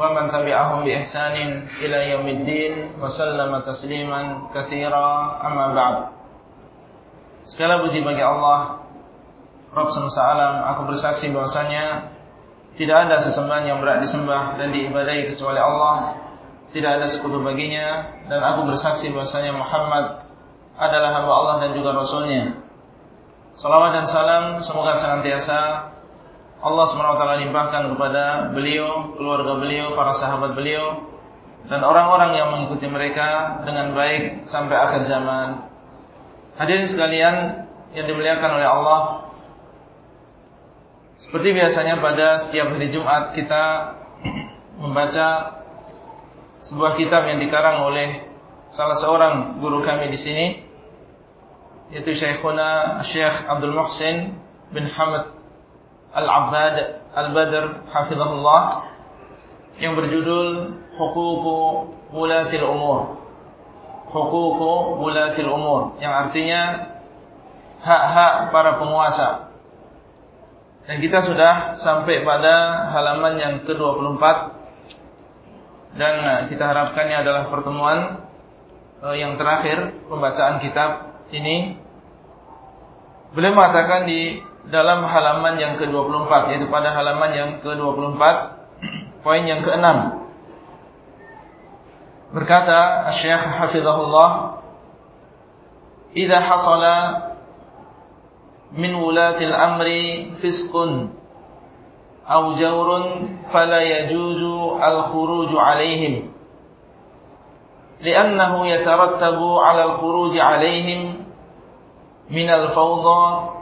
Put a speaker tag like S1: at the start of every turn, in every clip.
S1: ومن تبعهم بإحسان إلى يوم الدين وسلم تسليما كثيرا أما بعد Segala puji bagi Allah Rabb semesta alam Aku bersaksi bahwasanya Tidak ada sesembahan yang berat disembah Dan diibadai kecuali Allah Tidak ada sekutu baginya Dan aku bersaksi bahwasanya Muhammad Adalah hamba Allah dan juga Rasulnya Salawat dan salam Semoga senantiasa Allah SWT limpahkan kepada beliau, keluarga beliau, para sahabat beliau, dan orang-orang yang mengikuti mereka dengan baik sampai akhir zaman. Hadirin sekalian yang dimuliakan oleh Allah, seperti biasanya pada setiap hari Jumat kita membaca sebuah kitab yang dikarang oleh salah seorang guru kami di sini, yaitu Syekhuna Syekh Abdul Muhsin bin Hamad Al-Abbad Al-Badr hafizahullah yang berjudul Hukuku Wulatil Umur. Hukuku Wulatil Umur yang artinya hak-hak para penguasa. Dan kita sudah sampai pada halaman yang ke-24 dan kita harapkan ini adalah pertemuan yang terakhir pembacaan kitab ini. Beliau mengatakan di dalam halaman yang ke-24 yaitu pada halaman yang ke-24 poin yang ke-6 berkata Syekh Hafizahullah "Idza hasala min wulatil amri fisqun aw jawrun fala yajuzu al-khuruj alaihim لأنه يترتب على الخروج عليهم من الفوضى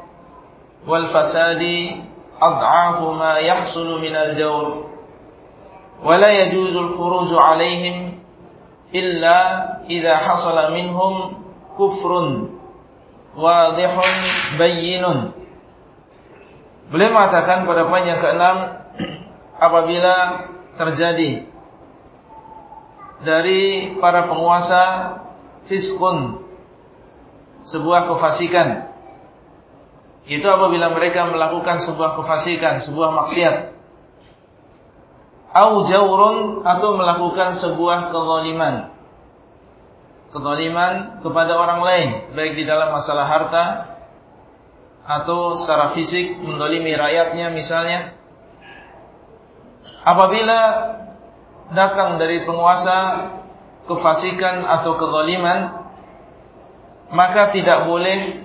S1: والفساد أضعاف ما يحصل من الجور ولا يجوز الخروج عليهم إلا إذا حصل منهم كفر واضح بين Beliau mengatakan pada poin yang keenam apabila terjadi dari para penguasa fiskun sebuah kefasikan itu apabila mereka melakukan sebuah kefasikan, sebuah maksiat. Au jawrun atau melakukan sebuah kezaliman. Kezaliman kepada orang lain, baik di dalam masalah harta atau secara fisik mendolimi rakyatnya misalnya. Apabila datang dari penguasa kefasikan atau kezaliman, maka tidak boleh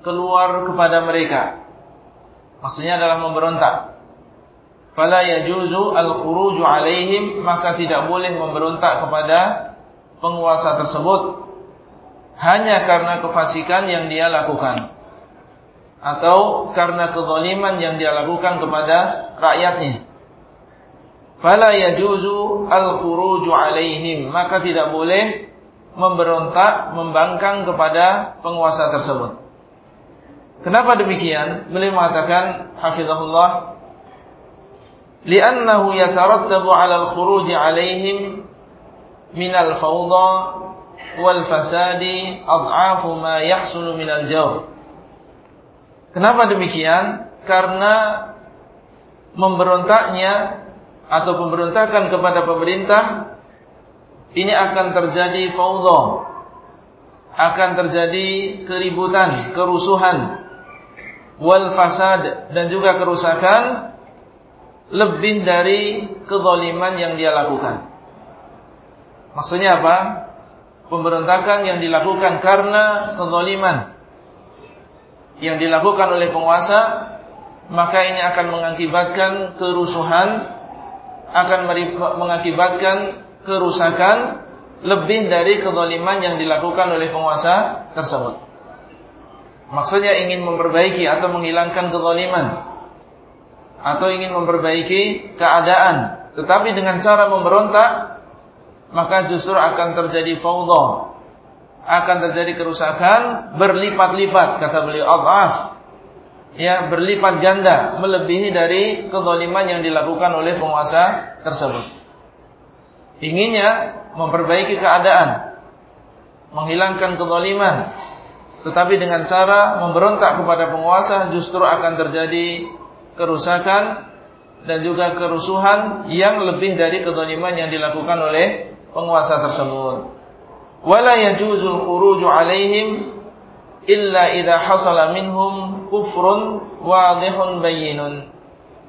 S1: keluar kepada mereka. Maksudnya adalah memberontak. Fala yajuzu al-khuruju alaihim, maka tidak boleh memberontak kepada penguasa tersebut hanya karena kefasikan yang dia lakukan atau karena kezaliman yang dia lakukan kepada rakyatnya. Fala yajuzu al-khuruju alaihim, maka tidak boleh memberontak, membangkang kepada penguasa tersebut. Kenapa demikian? Beliau mengatakan hafizahullah li'annahu yatarattabu 'ala al-khuruj 'alaihim min al-fawdha wal fasadi adhafu ma yahsulu min al-jawr. Kenapa demikian? Karena memberontaknya atau pemberontakan kepada pemerintah ini akan terjadi fawdha akan terjadi keributan, kerusuhan wal fasad dan juga kerusakan lebih dari kezaliman yang dia lakukan. Maksudnya apa? Pemberontakan yang dilakukan karena kezaliman yang dilakukan oleh penguasa, maka ini akan mengakibatkan kerusuhan, akan mengakibatkan kerusakan lebih dari kezaliman yang dilakukan oleh penguasa tersebut. Maksudnya ingin memperbaiki atau menghilangkan kezaliman atau ingin memperbaiki keadaan, tetapi dengan cara memberontak maka justru akan terjadi faudah. Akan terjadi kerusakan berlipat-lipat kata beliau adhaf. Ya, berlipat ganda melebihi dari kezaliman yang dilakukan oleh penguasa tersebut. Inginnya memperbaiki keadaan, menghilangkan kezaliman, tetapi dengan cara memberontak kepada penguasa justru akan terjadi kerusakan dan juga kerusuhan yang lebih dari kezaliman yang dilakukan oleh penguasa tersebut. Wala yajuzul khuruju alaihim illa idza hasala minhum kufrun wadihun bayyinun.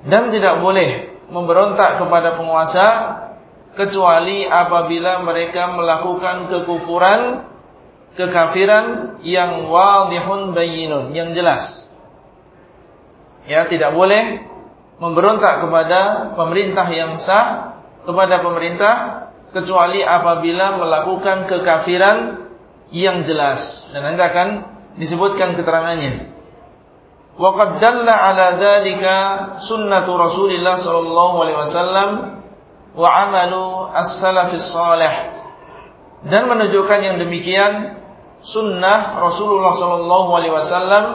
S1: Dan tidak boleh memberontak kepada penguasa kecuali apabila mereka melakukan kekufuran, kekafiran yang wadihun bayyinun, yang jelas. Ya, tidak boleh memberontak kepada pemerintah yang sah, kepada pemerintah kecuali apabila melakukan kekafiran yang jelas dan nanti akan disebutkan keterangannya. Waqad dalla ala dzalika sunnatu Rasulillah sallallahu alaihi wasallam wa amalu as-salafis salih. Dan menunjukkan yang demikian sunnah Rasulullah sallallahu alaihi wasallam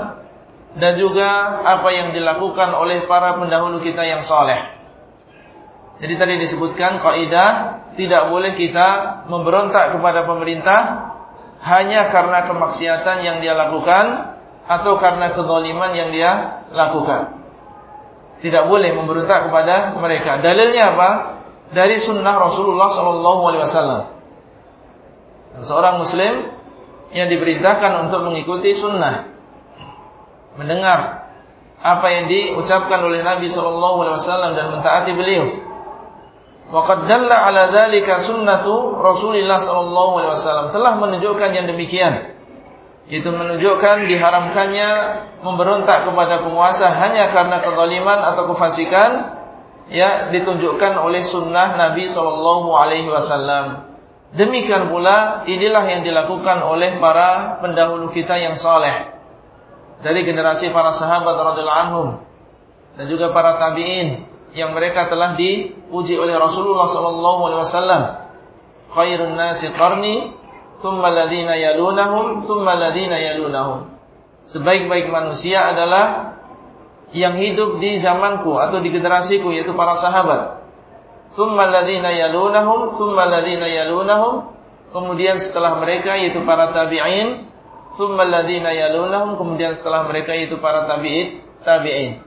S1: dan juga apa yang dilakukan oleh para pendahulu kita yang saleh. Jadi tadi disebutkan kaidah tidak boleh kita memberontak kepada pemerintah hanya karena kemaksiatan yang dia lakukan atau karena kezaliman yang dia lakukan. Tidak boleh memberontak kepada mereka. Dalilnya apa? Dari sunnah Rasulullah Sallallahu Alaihi Wasallam. Seorang Muslim yang diperintahkan untuk mengikuti sunnah, mendengar apa yang diucapkan oleh Nabi Sallallahu Alaihi Wasallam dan mentaati beliau Waqad dalla ala dzalika sunnatu Rasulillah sallallahu alaihi wasallam telah menunjukkan yang demikian. Itu menunjukkan diharamkannya memberontak kepada penguasa hanya karena kezaliman atau kefasikan ya ditunjukkan oleh sunnah Nabi sallallahu alaihi wasallam. Demikian pula inilah yang dilakukan oleh para pendahulu kita yang saleh dari generasi para sahabat radhiyallahu anhum dan juga para tabi'in yang mereka telah dipuji oleh Rasulullah sallallahu alaihi wasallam. Khairun nasi qarni, thumma alladziina yalunahum, thumma alladziina yalunahum. Sebaik-baik manusia adalah yang hidup di zamanku atau di generasiku yaitu para sahabat. Thumma alladziina yalunahum, thumma alladziina yalunahum. Kemudian setelah mereka yaitu para tabi'in, thumma alladziina yalunahum, kemudian setelah mereka yaitu para tabi'in, tabi'in.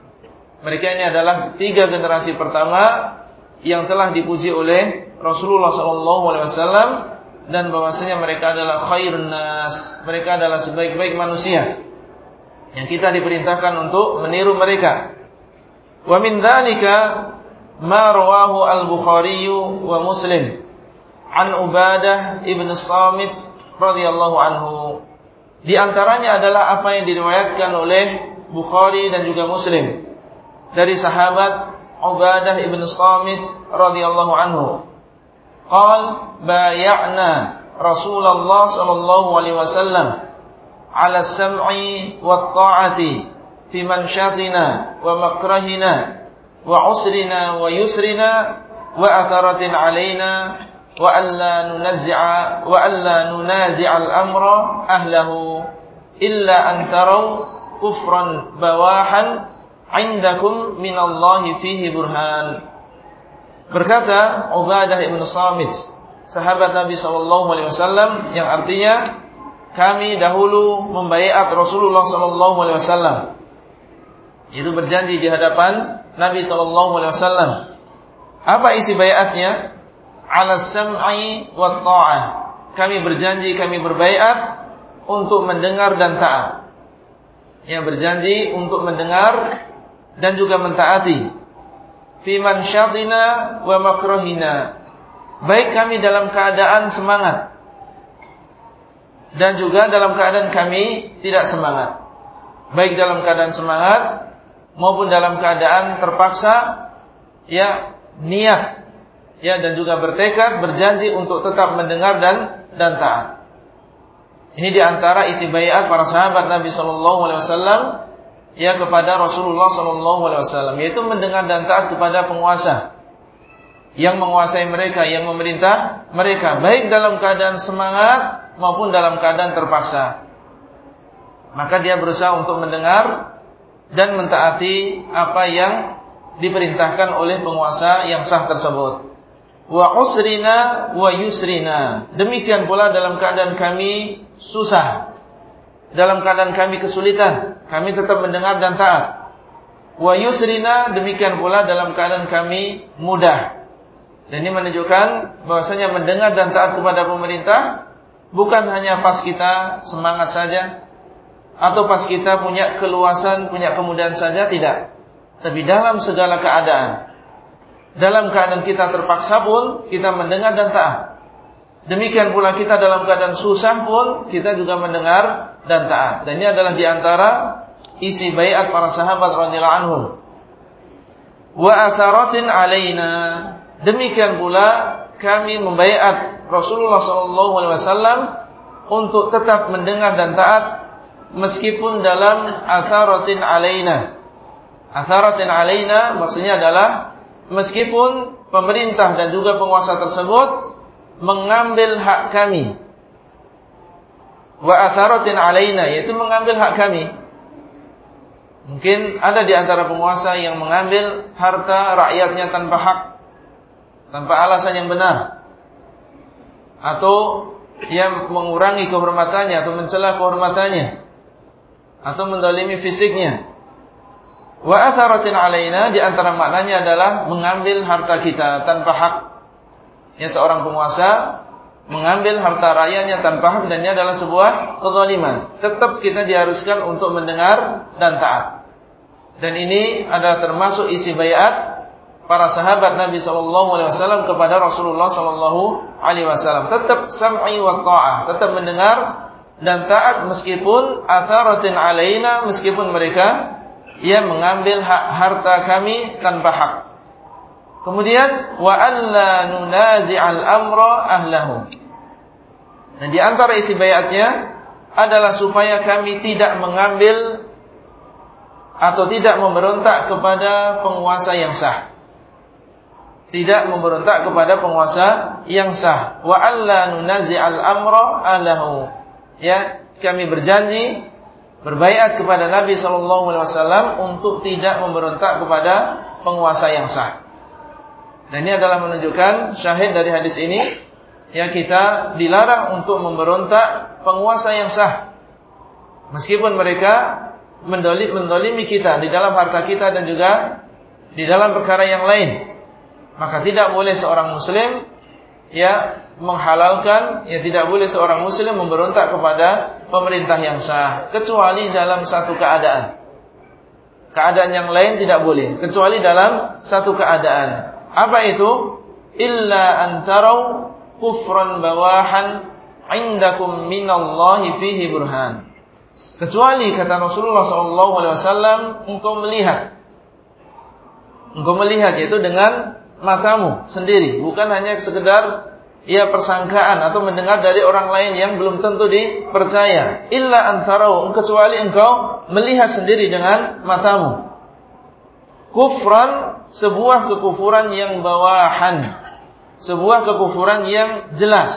S1: Mereka ini adalah tiga generasi pertama yang telah dipuji oleh Rasulullah SAW dan bahwasanya mereka adalah khairun nas, mereka adalah sebaik-baik manusia yang kita diperintahkan untuk meniru mereka. Wa min dzalika ma rawahu al-Bukhari wa Muslim an Ubadah ibn Samit radhiyallahu anhu. Di antaranya adalah apa yang diriwayatkan oleh Bukhari dan juga Muslim dari sahabat Ubadah ibn Samit radhiyallahu anhu. Qal bay'ana Rasulullah sallallahu alaihi wasallam ala sam'i wa ta'ati fi manshatina wa makrahina wa atharatin alaina wa alla nunazzi'a wa alla nunazi'a al-amra ahlahu illa an taraw kufran bawahan indakum minallahi fihi burhan. Berkata Ubadah ibn Samit, sahabat Nabi sallallahu alaihi wasallam yang artinya kami dahulu membaiat Rasulullah sallallahu alaihi wasallam. Itu berjanji di hadapan Nabi sallallahu alaihi wasallam. Apa isi baiatnya? Ala sam'i wa ta'ah. Kami berjanji, kami berbaiat untuk mendengar dan taat. Yang berjanji untuk mendengar dan juga mentaati fi mansyatina wa makrohina baik kami dalam keadaan semangat dan juga dalam keadaan kami tidak semangat baik dalam keadaan semangat maupun dalam keadaan terpaksa ya niat ya dan juga bertekad berjanji untuk tetap mendengar dan dan taat ini di antara isi bayat para sahabat Nabi Shallallahu Alaihi Wasallam ya kepada Rasulullah sallallahu alaihi wasallam yaitu mendengar dan taat kepada penguasa. yang menguasai mereka, yang memerintah mereka, baik dalam keadaan semangat maupun dalam keadaan terpaksa. Maka dia berusaha untuk mendengar dan mentaati apa yang diperintahkan oleh penguasa yang sah tersebut. Wa usrina wa yusrina. Demikian pula dalam keadaan kami susah. Dalam keadaan kami kesulitan, kami tetap mendengar dan taat. Wa yusrina demikian pula dalam keadaan kami mudah. Dan ini menunjukkan bahwasanya mendengar dan taat kepada pemerintah bukan hanya pas kita semangat saja atau pas kita punya keluasan, punya kemudahan saja tidak. Tapi dalam segala keadaan. Dalam keadaan kita terpaksa pun kita mendengar dan taat. Demikian pula kita dalam keadaan susah pun kita juga mendengar dan taat. Dan ini adalah di antara isi bayat para sahabat anhum. Wa atharatin alaina Demikian pula kami membaiat Rasulullah SAW untuk tetap mendengar dan taat meskipun dalam atharatin alaina. Atharatin alaina maksudnya adalah meskipun pemerintah dan juga penguasa tersebut mengambil hak kami. Wa atharatin alaina yaitu mengambil hak kami. Mungkin ada di antara penguasa yang mengambil harta rakyatnya tanpa hak tanpa alasan yang benar atau yang mengurangi kehormatannya atau mencela kehormatannya atau mendalimi fisiknya. Wa atharatin alaina di antara maknanya adalah mengambil harta kita tanpa hak. Ya seorang penguasa mengambil harta rakyatnya tanpa hak dan ini adalah sebuah kezaliman. Tetap kita diharuskan untuk mendengar dan taat. Dan ini adalah termasuk isi bayat para sahabat Nabi Shallallahu Alaihi Wasallam kepada Rasulullah Shallallahu Alaihi Wasallam. Tetap sam'i wa ta'ah tetap mendengar dan taat meskipun atharatin alaina meskipun mereka yang mengambil hak harta kami tanpa hak kemudian wa alla nunazi'al amra ahlahu dan di antara isi bayatnya adalah supaya kami tidak mengambil atau tidak memberontak kepada penguasa yang sah tidak memberontak kepada penguasa yang sah. Wa alla nunazi'al amra alahu. Ya, kami berjanji berbaiat kepada Nabi sallallahu alaihi wasallam untuk tidak memberontak kepada penguasa yang sah. Dan ini adalah menunjukkan syahid dari hadis ini ya kita dilarang untuk memberontak penguasa yang sah. Meskipun mereka mendolimi kita di dalam harta kita dan juga di dalam perkara yang lain maka tidak boleh seorang muslim ya menghalalkan ya tidak boleh seorang muslim memberontak kepada pemerintah yang sah kecuali dalam satu keadaan. Keadaan yang lain tidak boleh kecuali dalam satu keadaan. Apa itu? Illa antarau kufran bawahan indakum minallahi fihi burhan. Kecuali kata Rasulullah SAW, engkau melihat, engkau melihat yaitu dengan matamu sendiri, bukan hanya sekedar ya persangkaan atau mendengar dari orang lain yang belum tentu dipercaya. Illa antarau, kecuali engkau melihat sendiri dengan matamu. Kufran sebuah kekufuran yang bawahan. Sebuah kekufuran yang jelas.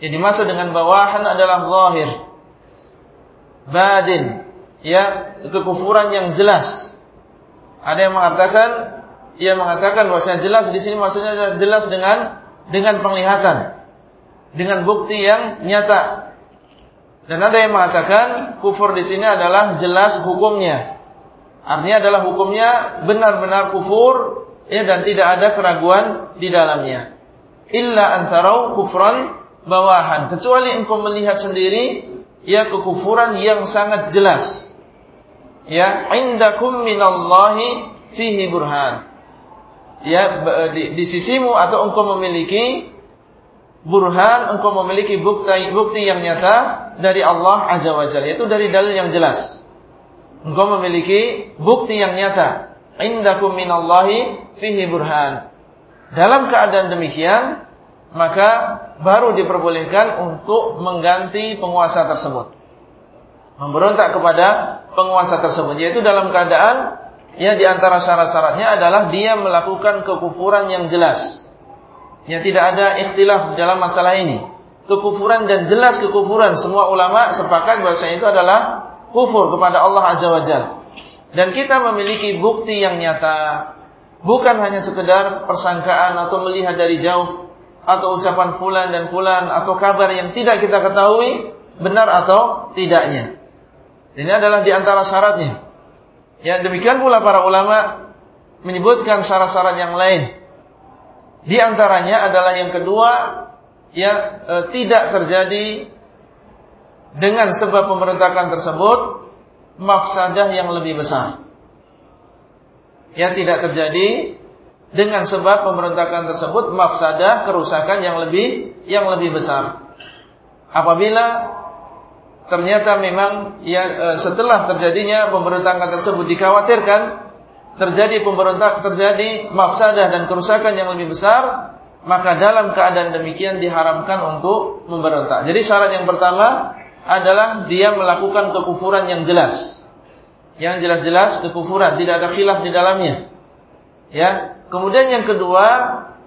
S1: Yang dimaksud dengan bawahan adalah zahir. Badin. Ya, kekufuran yang jelas. Ada yang mengatakan ia mengatakan bahwasanya jelas di sini maksudnya jelas dengan dengan penglihatan, dengan bukti yang nyata. Dan ada yang mengatakan kufur di sini adalah jelas hukumnya. Artinya adalah hukumnya benar-benar kufur ya dan tidak ada keraguan di dalamnya. Illa antarau kufran bawahan. Kecuali engkau melihat sendiri ya kekufuran yang sangat jelas. Ya, indakum minallahi fihi burhan ya di, di sisimu atau engkau memiliki burhan, engkau memiliki bukti bukti yang nyata dari Allah Azza wa Jalla, itu dari dalil yang jelas. Engkau memiliki bukti yang nyata. Indakum minallahi fihi burhan. Dalam keadaan demikian, maka baru diperbolehkan untuk mengganti penguasa tersebut. Memberontak kepada penguasa tersebut. Yaitu dalam keadaan ya di antara syarat-syaratnya adalah dia melakukan kekufuran yang jelas. Ya tidak ada ikhtilaf dalam masalah ini. Kekufuran dan jelas kekufuran semua ulama sepakat bahwa itu adalah kufur kepada Allah Azza wa Jalla. Dan kita memiliki bukti yang nyata. Bukan hanya sekedar persangkaan atau melihat dari jauh. Atau ucapan fulan dan fulan. Atau kabar yang tidak kita ketahui. Benar atau tidaknya. Ini adalah di antara syaratnya. Ya demikian pula para ulama menyebutkan syarat-syarat yang lain. Di antaranya adalah yang kedua, ya e, tidak terjadi dengan sebab pemberontakan tersebut mafsadah yang lebih besar. Ya tidak terjadi dengan sebab pemberontakan tersebut mafsadah kerusakan yang lebih yang lebih besar. Apabila ternyata memang ya e, setelah terjadinya pemberontakan tersebut dikhawatirkan terjadi pemberontak terjadi mafsadah dan kerusakan yang lebih besar maka dalam keadaan demikian diharamkan untuk memberontak. Jadi syarat yang pertama adalah dia melakukan kekufuran yang jelas. Yang jelas-jelas kekufuran, tidak ada khilaf di dalamnya. Ya. Kemudian yang kedua,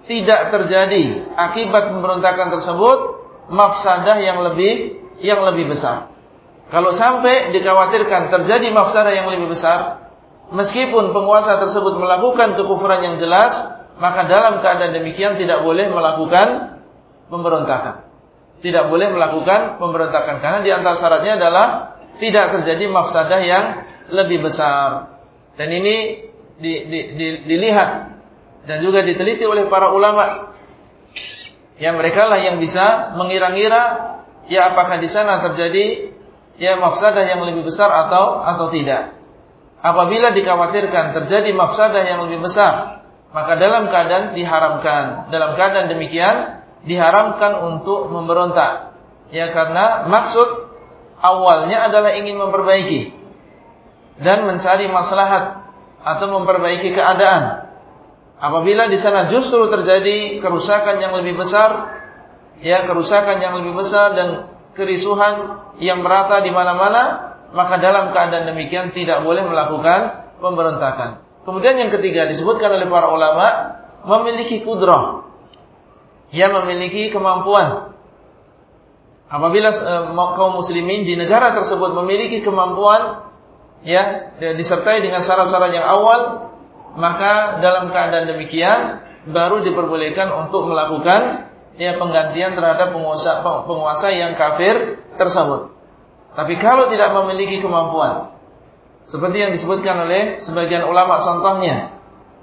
S1: tidak terjadi akibat pemberontakan tersebut mafsadah yang lebih yang lebih besar. Kalau sampai dikhawatirkan terjadi mafsadah yang lebih besar, meskipun penguasa tersebut melakukan kekufuran yang jelas, maka dalam keadaan demikian tidak boleh melakukan pemberontakan. Tidak boleh melakukan pemberontakan karena di antara syaratnya adalah tidak terjadi mafsadah yang lebih besar. Dan ini di, di, di, dilihat dan juga diteliti oleh para ulama. Ya mereka lah yang bisa mengira-ngira ya apakah di sana terjadi ya mafsadah yang lebih besar atau atau tidak. Apabila dikhawatirkan terjadi mafsadah yang lebih besar, maka dalam keadaan diharamkan. Dalam keadaan demikian diharamkan untuk memberontak. Ya karena maksud awalnya adalah ingin memperbaiki dan mencari maslahat atau memperbaiki keadaan. Apabila di sana justru terjadi kerusakan yang lebih besar, ya kerusakan yang lebih besar dan kerisuhan yang merata di mana-mana, maka dalam keadaan demikian tidak boleh melakukan pemberontakan. Kemudian yang ketiga disebutkan oleh para ulama memiliki kudrah. Yang memiliki kemampuan. Apabila uh, kaum muslimin di negara tersebut memiliki kemampuan ya disertai dengan syarat-syarat yang awal, maka dalam keadaan demikian baru diperbolehkan untuk melakukan ya penggantian terhadap penguasa penguasa yang kafir tersebut. Tapi kalau tidak memiliki kemampuan, seperti yang disebutkan oleh sebagian ulama contohnya,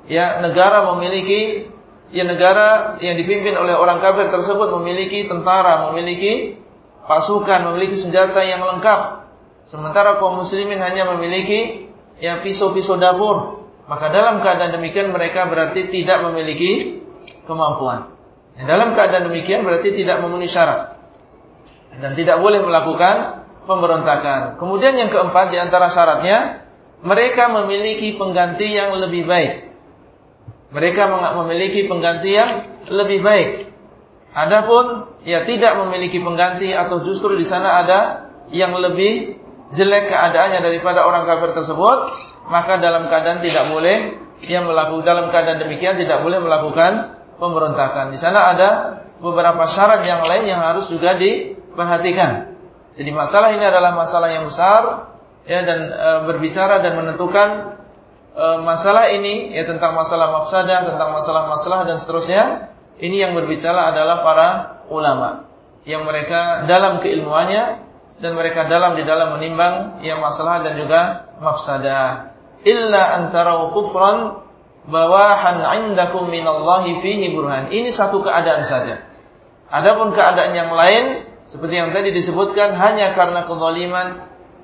S1: ya negara memiliki ya negara yang dipimpin oleh orang kafir tersebut memiliki tentara, memiliki pasukan, memiliki senjata yang lengkap. Sementara kaum muslimin hanya memiliki ya pisau-pisau dapur. Maka dalam keadaan demikian mereka berarti tidak memiliki kemampuan. Dalam keadaan demikian berarti tidak memenuhi syarat. Dan tidak boleh melakukan pemberontakan. Kemudian yang keempat di antara syaratnya, mereka memiliki pengganti yang lebih baik. Mereka memiliki pengganti yang lebih baik. Adapun ya tidak memiliki pengganti atau justru di sana ada yang lebih jelek keadaannya daripada orang kafir tersebut, maka dalam keadaan tidak boleh yang melakukan dalam keadaan demikian tidak boleh melakukan pemberontakan. Di sana ada beberapa syarat yang lain yang harus juga diperhatikan. Jadi masalah ini adalah masalah yang besar ya dan e, berbicara dan menentukan e, masalah ini ya tentang masalah mafsadah, tentang masalah-masalah dan seterusnya. Ini yang berbicara adalah para ulama yang mereka dalam keilmuannya dan mereka dalam di dalam menimbang yang masalah dan juga mafsadah. Illa antara kufran bawahan indakum minallahi fihi burhan. Ini satu keadaan saja. Adapun keadaan yang lain seperti yang tadi disebutkan hanya karena kezaliman,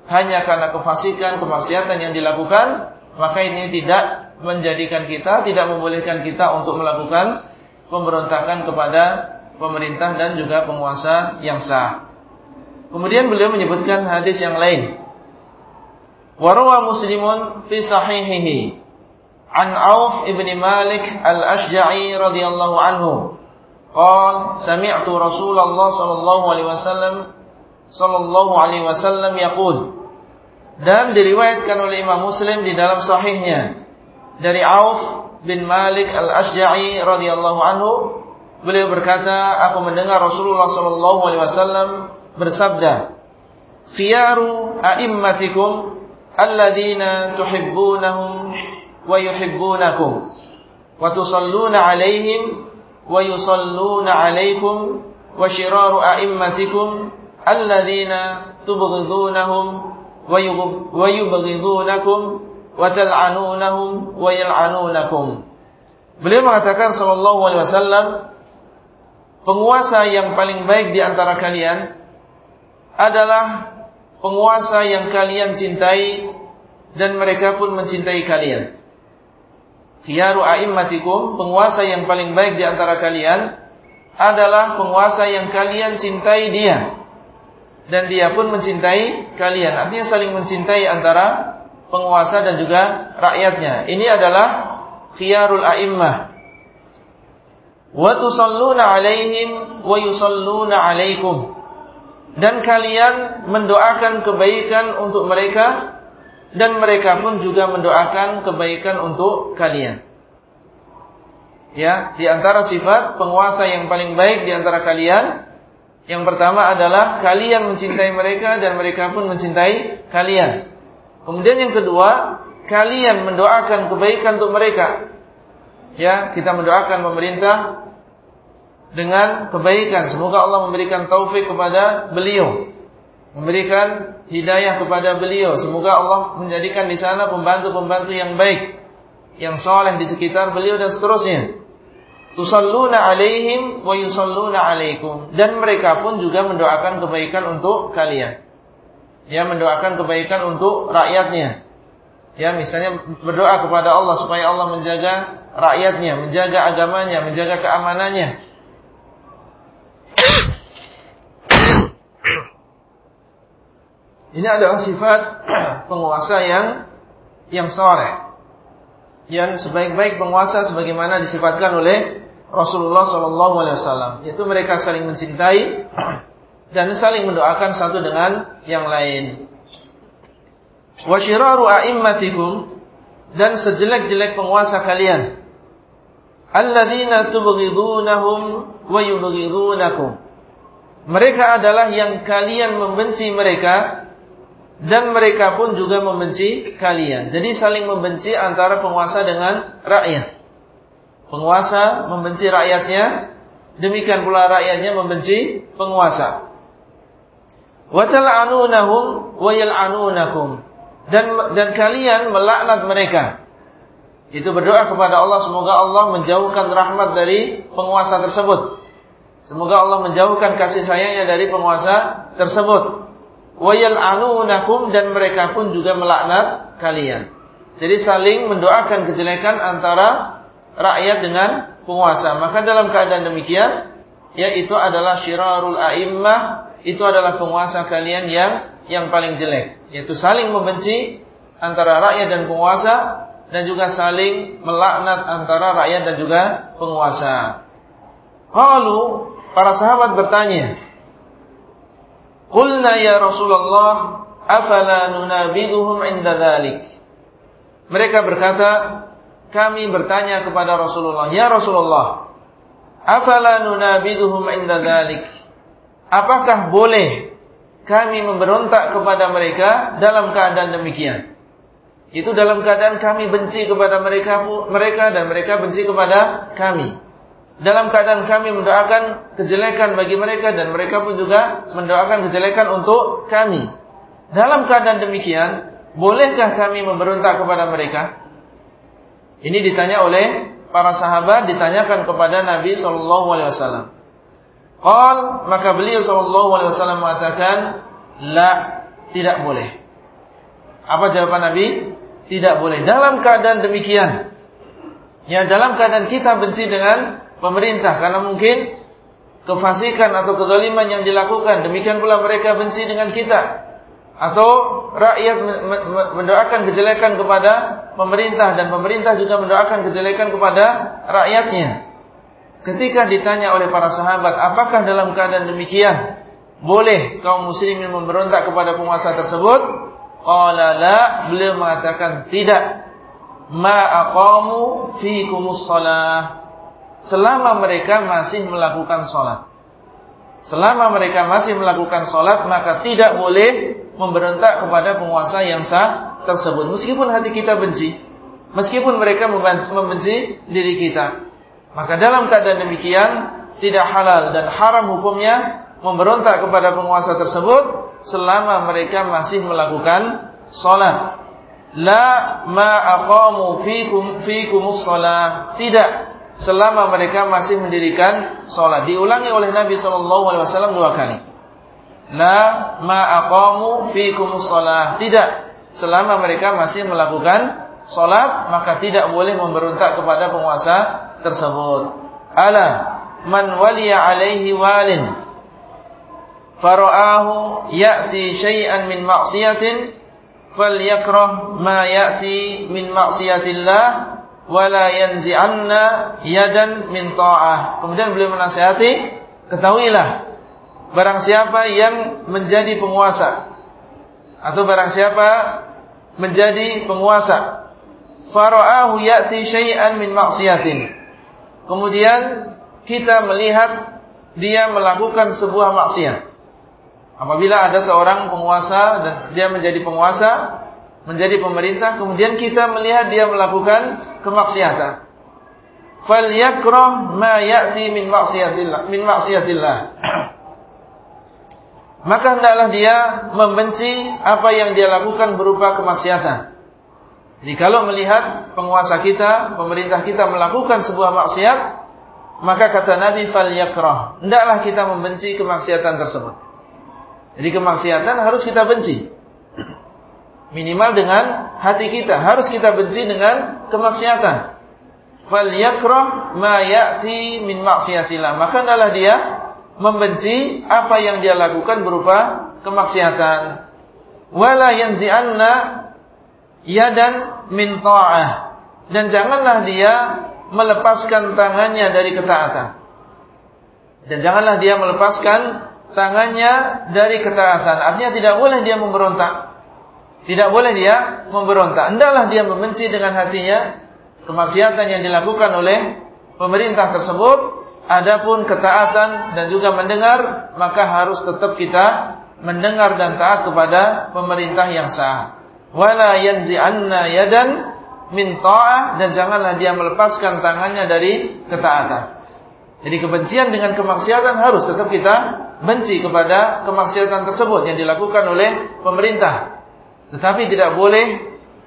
S1: hanya karena kefasikan, kemaksiatan yang dilakukan, maka ini tidak menjadikan kita, tidak membolehkan kita untuk melakukan pemberontakan kepada pemerintah dan juga penguasa yang sah. Kemudian beliau menyebutkan hadis yang lain. Warwa muslimun fi sahihihi عن عوف بن مالك الأشجعي رضي الله عنه قال سمعت رسول الله صلى الله عليه وسلم صلى الله عليه وسلم يقول dan diriwayatkan oleh Imam Muslim di dalam sahihnya dari Auf bin Malik Al-Ashja'i radhiyallahu anhu beliau berkata aku mendengar Rasulullah sallallahu alaihi wasallam bersabda Fiyaru a'immatikum alladzina tuhibbunahum wa yuhibbunakum wa tusalluna alaihim wa yusalluna alaikum wa shiraru a'immatikum alladzina tubghidunahum Beliau mengatakan sallallahu alaihi wasallam penguasa yang paling baik di antara kalian adalah penguasa yang kalian cintai dan mereka pun mencintai kalian. Khiyaru a'immatikum, penguasa yang paling baik di antara kalian adalah penguasa yang kalian cintai dia dan dia pun mencintai kalian. Artinya saling mencintai antara penguasa dan juga rakyatnya. Ini adalah khiyarul a'immah. Wa tusalluna alaihim wa alaikum dan kalian mendoakan kebaikan untuk mereka dan mereka pun juga mendoakan kebaikan untuk kalian. Ya, di antara sifat penguasa yang paling baik di antara kalian yang pertama adalah kalian mencintai mereka dan mereka pun mencintai kalian. Kemudian yang kedua, kalian mendoakan kebaikan untuk mereka. Ya, kita mendoakan pemerintah dengan kebaikan. Semoga Allah memberikan taufik kepada beliau. Memberikan hidayah kepada beliau. Semoga Allah menjadikan di sana pembantu-pembantu yang baik. Yang soleh di sekitar beliau dan seterusnya. Tusalluna alaihim wa yusalluna alaikum. Dan mereka pun juga mendoakan kebaikan untuk kalian. Ya, mendoakan kebaikan untuk rakyatnya. Ya, misalnya berdoa kepada Allah supaya Allah menjaga rakyatnya, menjaga agamanya, menjaga keamanannya Ini adalah sifat penguasa yang yang soleh. Yang sebaik-baik penguasa sebagaimana disifatkan oleh Rasulullah Sallallahu Alaihi Wasallam. Yaitu mereka saling mencintai dan saling mendoakan satu dengan yang lain. Washiraru a'immatikum dan sejelek-jelek penguasa kalian. Alladzina tubghidunahum wa yubghidunakum. Mereka adalah yang kalian membenci mereka dan mereka pun juga membenci kalian. Jadi saling membenci antara penguasa dengan rakyat. Penguasa membenci rakyatnya, demikian pula rakyatnya membenci penguasa. Wa tal'anunahum wa yal'anunakum. Dan dan kalian melaknat mereka. Itu berdoa kepada Allah semoga Allah menjauhkan rahmat dari penguasa tersebut. Semoga Allah menjauhkan kasih sayangnya dari penguasa tersebut wayal anunakum dan mereka pun juga melaknat kalian. Jadi saling mendoakan kejelekan antara rakyat dengan penguasa. Maka dalam keadaan demikian, yaitu adalah syirarul a'immah, itu adalah penguasa kalian yang yang paling jelek, yaitu saling membenci antara rakyat dan penguasa dan juga saling melaknat antara rakyat dan juga penguasa. Kalau para sahabat bertanya, Qulna ya Rasulullah, afala nunabiduhum inda dhalik. Mereka berkata, kami bertanya kepada Rasulullah, "Ya Rasulullah, afala nunabiduhum inda dhalik?" Apakah boleh kami memberontak kepada mereka dalam keadaan demikian? Itu dalam keadaan kami benci kepada mereka mereka dan mereka benci kepada kami dalam keadaan kami mendoakan kejelekan bagi mereka dan mereka pun juga mendoakan kejelekan untuk kami. Dalam keadaan demikian, bolehkah kami memberontak kepada mereka? Ini ditanya oleh para sahabat ditanyakan kepada Nabi sallallahu alaihi wasallam. Qal maka beliau sallallahu alaihi wasallam mengatakan, "La, tidak boleh." Apa jawaban Nabi? Tidak boleh. Dalam keadaan demikian, ya dalam keadaan kita benci dengan pemerintah karena mungkin kefasikan atau kezaliman yang dilakukan. Demikian pula mereka benci dengan kita. Atau rakyat mendoakan kejelekan kepada pemerintah dan pemerintah juga mendoakan kejelekan kepada rakyatnya. Ketika ditanya oleh para sahabat, apakah dalam keadaan demikian boleh kaum muslimin memberontak kepada penguasa tersebut? Qala la, beliau mengatakan tidak. ma aqamu fikumus shalah. Selama mereka masih melakukan salat. Selama mereka masih melakukan salat maka tidak boleh memberontak kepada penguasa yang sah tersebut meskipun hati kita benci. Meskipun mereka membenci diri kita. Maka dalam keadaan demikian tidak halal dan haram hukumnya memberontak kepada penguasa tersebut selama mereka masih melakukan salat. La ma aqamu fikum fikumus salat. Tidak selama mereka masih mendirikan salat. Diulangi oleh Nabi wasallam dua kali. La ma aqamu fikumus salat. Tidak selama mereka masih melakukan salat maka tidak boleh memberontak kepada penguasa tersebut. Ala man waliya alaihi walin faraahu ya'ti syai'an min maksiatin falyakrah ma ya'ti min maksiatillah wala yanzi'anna yadan min ta'ah. Kemudian beliau menasihati, ketahuilah barang siapa yang menjadi penguasa atau barang siapa menjadi penguasa faraahu ya'ti syai'an min maksiatin Kemudian kita melihat dia melakukan sebuah maksiat. Apabila ada seorang penguasa dan dia menjadi penguasa, menjadi pemerintah, kemudian kita melihat dia melakukan kemaksiatan. Falyakrah ma ya'ti min maksiatillah, min maksiatillah. Maka hendaklah dia membenci apa yang dia lakukan berupa kemaksiatan. Jadi kalau melihat penguasa kita, pemerintah kita melakukan sebuah maksiat, maka kata Nabi fal yakrah, hendaklah kita membenci kemaksiatan tersebut. Jadi kemaksiatan harus kita benci. Minimal dengan hati kita, harus kita benci dengan kemaksiatan. Fal yakrah ma ya'ti min maksiatillah. Maka hendaklah dia membenci apa yang dia lakukan berupa kemaksiatan. Wala yanzi'anna yadan min ta'ah dan janganlah dia melepaskan tangannya dari ketaatan. Dan janganlah dia melepaskan tangannya dari ketaatan. Artinya tidak boleh dia memberontak. Tidak boleh dia memberontak. Hendaklah dia membenci dengan hatinya kemaksiatan yang dilakukan oleh pemerintah tersebut. Adapun ketaatan dan juga mendengar, maka harus tetap kita mendengar dan taat kepada pemerintah yang sah wala yanzi'anna yadan min ta'ah dan janganlah dia melepaskan tangannya dari ketaatan. Jadi kebencian dengan kemaksiatan harus tetap kita benci kepada kemaksiatan tersebut yang dilakukan oleh pemerintah. Tetapi tidak boleh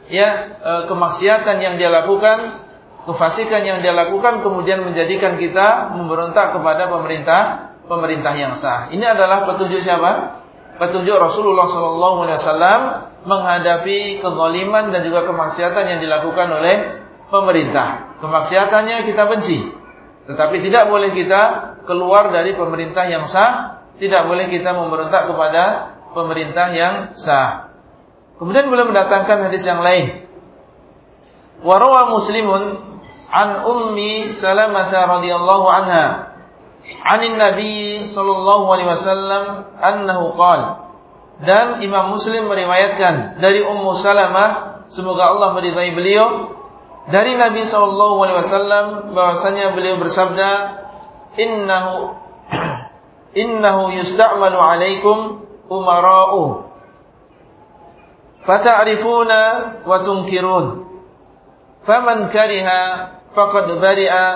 S1: ya e, kemaksiatan yang dia lakukan, kefasikan yang dia lakukan kemudian menjadikan kita memberontak kepada pemerintah pemerintah yang sah. Ini adalah petunjuk siapa? Petunjuk Rasulullah sallallahu alaihi wasallam menghadapi kezaliman dan juga kemaksiatan yang dilakukan oleh pemerintah. Kemaksiatannya kita benci. Tetapi tidak boleh kita keluar dari pemerintah yang sah, tidak boleh kita memberontak kepada pemerintah yang sah. Kemudian boleh mendatangkan hadis yang lain. Warawa Muslimun an Ummi Salamah radhiyallahu anha anin Nabi sallallahu alaihi wasallam annahu qala dan Imam Muslim meriwayatkan dari Ummu Salamah semoga Allah meridai beliau dari Nabi sallallahu alaihi wasallam bahwasanya beliau bersabda innahu innahu yusta'malu alaikum umara'u fata'rifuna wa tunkirun faman kariha faqad bari'a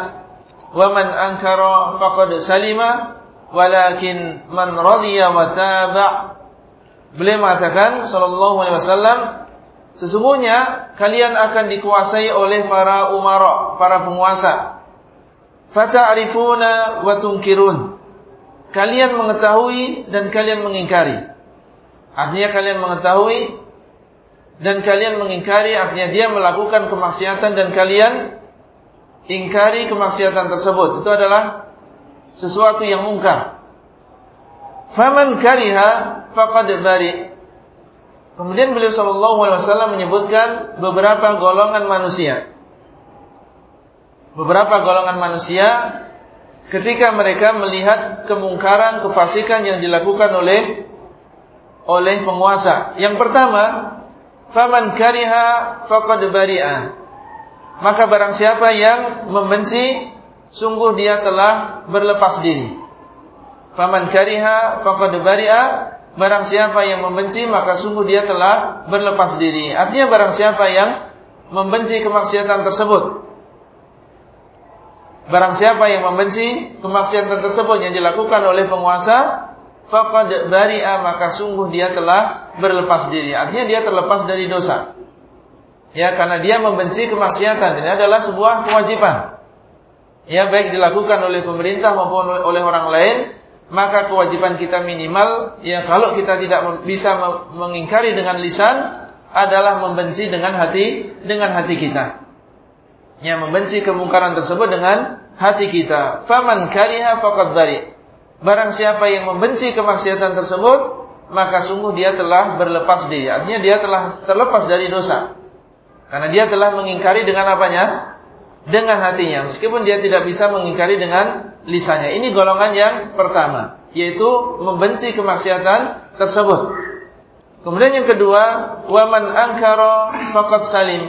S1: wa man ankara faqad salima walakin man radiya wa taba' Beliau mengatakan sallallahu alaihi wasallam sesungguhnya kalian akan dikuasai oleh para umara, para penguasa. Fata'rifuna wa tunkirun. Kalian mengetahui dan kalian mengingkari. Artinya kalian mengetahui dan kalian mengingkari artinya dia melakukan kemaksiatan dan kalian ingkari kemaksiatan tersebut. Itu adalah sesuatu yang mungkar. Faman kariha faqad bari. Kemudian beliau sallallahu alaihi wasallam menyebutkan beberapa golongan manusia. Beberapa golongan manusia ketika mereka melihat kemungkaran, kefasikan yang dilakukan oleh oleh penguasa. Yang pertama, faman kariha faqad bari'a. maka barang siapa yang membenci sungguh dia telah berlepas diri. Faman kariha faqad bari'a barang siapa yang membenci maka sungguh dia telah berlepas diri. Artinya barang siapa yang membenci kemaksiatan tersebut Barang siapa yang membenci kemaksiatan tersebut yang dilakukan oleh penguasa, faqad bari'a maka sungguh dia telah berlepas diri. Artinya dia terlepas dari dosa. Ya, karena dia membenci kemaksiatan. Ini adalah sebuah kewajiban ya baik dilakukan oleh pemerintah maupun oleh orang lain, maka kewajiban kita minimal ya kalau kita tidak bisa mengingkari dengan lisan adalah membenci dengan hati dengan hati kita. Ya membenci kemungkaran tersebut dengan hati kita. Faman kariha faqad bari. Barang siapa yang membenci kemaksiatan tersebut, maka sungguh dia telah berlepas diri. Artinya dia telah terlepas dari dosa. Karena dia telah mengingkari dengan apanya? dengan hatinya meskipun dia tidak bisa mengingkari dengan lisannya. Ini golongan yang pertama, yaitu membenci kemaksiatan tersebut. Kemudian yang kedua, waman angkara faqad salim.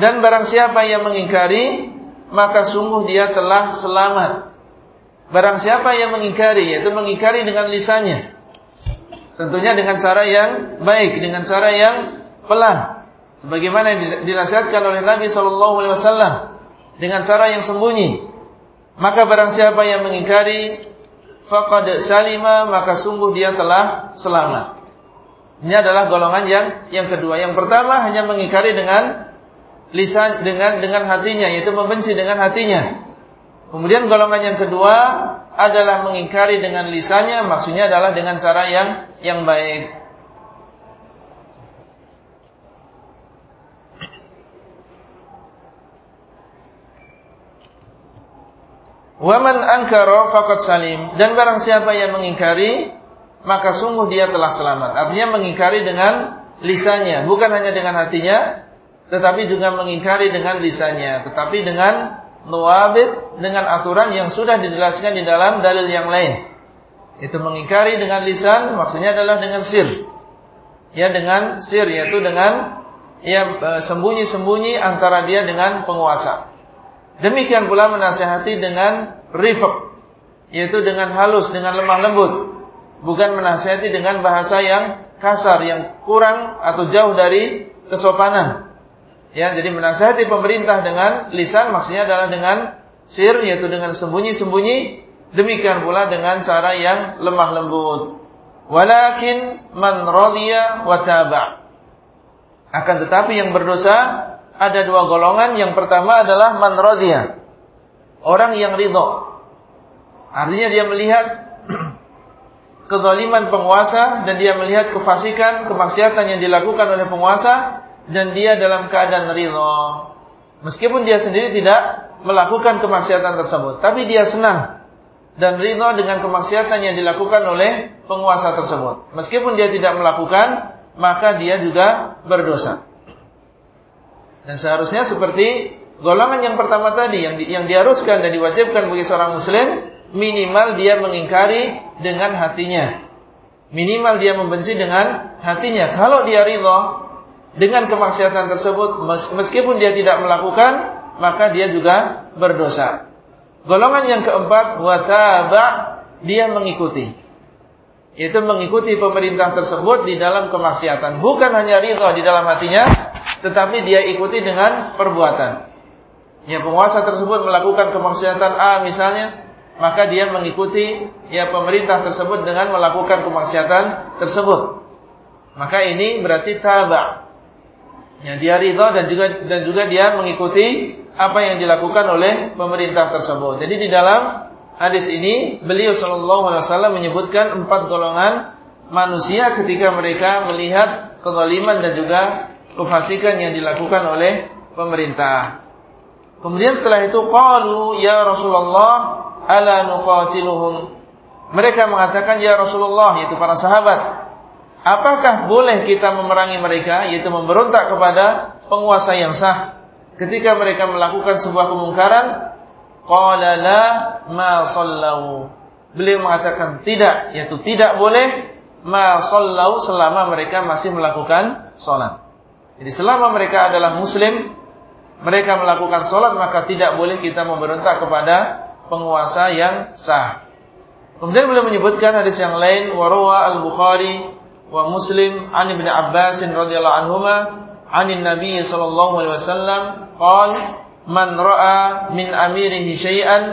S1: Dan barang siapa yang mengingkari, maka sungguh dia telah selamat. Barang siapa yang mengingkari, yaitu mengingkari dengan lisannya. Tentunya dengan cara yang baik, dengan cara yang pelan sebagaimana yang dinasihatkan oleh Nabi Wasallam dengan cara yang sembunyi. Maka barang siapa yang mengingkari faqad salima maka sungguh dia telah selamat. Ini adalah golongan yang yang kedua. Yang pertama hanya mengingkari dengan lisan dengan dengan hatinya yaitu membenci dengan hatinya. Kemudian golongan yang kedua adalah mengingkari dengan lisannya maksudnya adalah dengan cara yang yang baik. Waman angkara faqad salim. Dan barang siapa yang mengingkari, maka sungguh dia telah selamat. Artinya mengingkari dengan lisannya, bukan hanya dengan hatinya, tetapi juga mengingkari dengan lisannya, tetapi dengan nuwabit dengan aturan yang sudah dijelaskan di dalam dalil yang lain. Itu mengingkari dengan lisan maksudnya adalah dengan sir. Ya dengan sir yaitu dengan ya e, sembunyi-sembunyi antara dia dengan penguasa. Demikian pula menasihati dengan rifq, yaitu dengan halus, dengan lemah lembut. Bukan menasihati dengan bahasa yang kasar, yang kurang atau jauh dari kesopanan. Ya, jadi menasihati pemerintah dengan lisan maksudnya adalah dengan sir, yaitu dengan sembunyi-sembunyi. Demikian pula dengan cara yang lemah lembut. Walakin man radiya wa taba. Akan tetapi yang berdosa ada dua golongan. Yang pertama adalah man radhiya. Orang yang ridho. Artinya dia melihat kezaliman penguasa dan dia melihat kefasikan, kemaksiatan yang dilakukan oleh penguasa dan dia dalam keadaan ridho. Meskipun dia sendiri tidak melakukan kemaksiatan tersebut, tapi dia senang dan ridho dengan kemaksiatan yang dilakukan oleh penguasa tersebut. Meskipun dia tidak melakukan, maka dia juga berdosa. Dan seharusnya seperti golongan yang pertama tadi yang di, yang diharuskan dan diwajibkan bagi seorang muslim minimal dia mengingkari dengan hatinya. Minimal dia membenci dengan hatinya. Kalau dia ridho dengan kemaksiatan tersebut meskipun dia tidak melakukan maka dia juga berdosa. Golongan yang keempat wataba dia mengikuti. Itu mengikuti pemerintah tersebut di dalam kemaksiatan. Bukan hanya ridho di dalam hatinya, tetapi dia ikuti dengan perbuatan. Ya penguasa tersebut melakukan kemaksiatan A misalnya, maka dia mengikuti ya pemerintah tersebut dengan melakukan kemaksiatan tersebut. Maka ini berarti taba. Ya dia ridha dan juga dan juga dia mengikuti apa yang dilakukan oleh pemerintah tersebut. Jadi di dalam hadis ini beliau Shallallahu Alaihi Wasallam menyebutkan empat golongan manusia ketika mereka melihat kezaliman dan juga kefasikan yang dilakukan oleh pemerintah. Kemudian setelah itu qalu ya Rasulullah ala nuqatiluhum. Mereka mengatakan ya Rasulullah yaitu para sahabat, apakah boleh kita memerangi mereka yaitu memberontak kepada penguasa yang sah ketika mereka melakukan sebuah kemungkaran? Qala la ma sallau. Beliau mengatakan tidak yaitu tidak boleh ma sallau selama mereka masih melakukan salat. Jadi selama mereka adalah muslim, mereka melakukan sholat maka tidak boleh kita memberontak kepada penguasa yang sah. Kemudian beliau menyebutkan hadis yang lain warawa al-Bukhari wa Muslim an Ibnu Abbas radhiyallahu anhuma anin Nabi sallallahu alaihi wasallam qala man ra'a min amirihi syai'an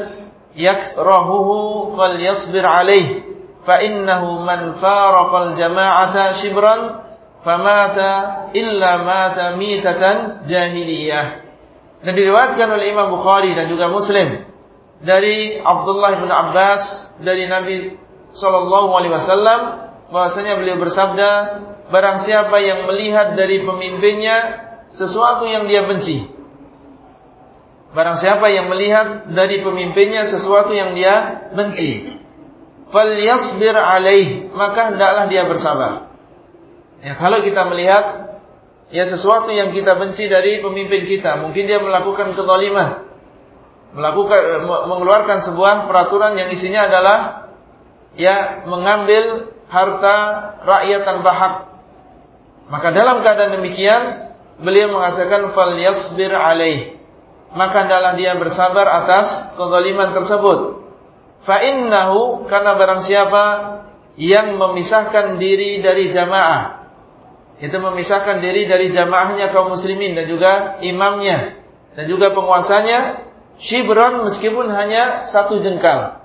S1: yakrahuhu falyasbir alaihi fa innahu man faraqal jama'ata shibran famata illa mata mitatan jahiliyah. Dan diriwayatkan oleh Imam Bukhari dan juga Muslim dari Abdullah bin Abbas dari Nabi sallallahu alaihi wasallam bahwasanya beliau bersabda barang siapa yang melihat dari pemimpinnya sesuatu yang dia benci barang siapa yang melihat dari pemimpinnya sesuatu yang dia benci falyasbir alaih maka hendaklah dia bersabar. Ya, kalau kita melihat ya sesuatu yang kita benci dari pemimpin kita, mungkin dia melakukan kezaliman, melakukan mengeluarkan sebuah peraturan yang isinya adalah ya mengambil harta rakyat tanpa hak. Maka dalam keadaan demikian beliau mengatakan fal yasbir alaih. Maka adalah dia bersabar atas kezaliman tersebut. Fa innahu karena barang siapa yang memisahkan diri dari jamaah itu memisahkan diri dari jamaahnya kaum muslimin dan juga imamnya dan juga penguasanya shibron meskipun hanya satu jengkal.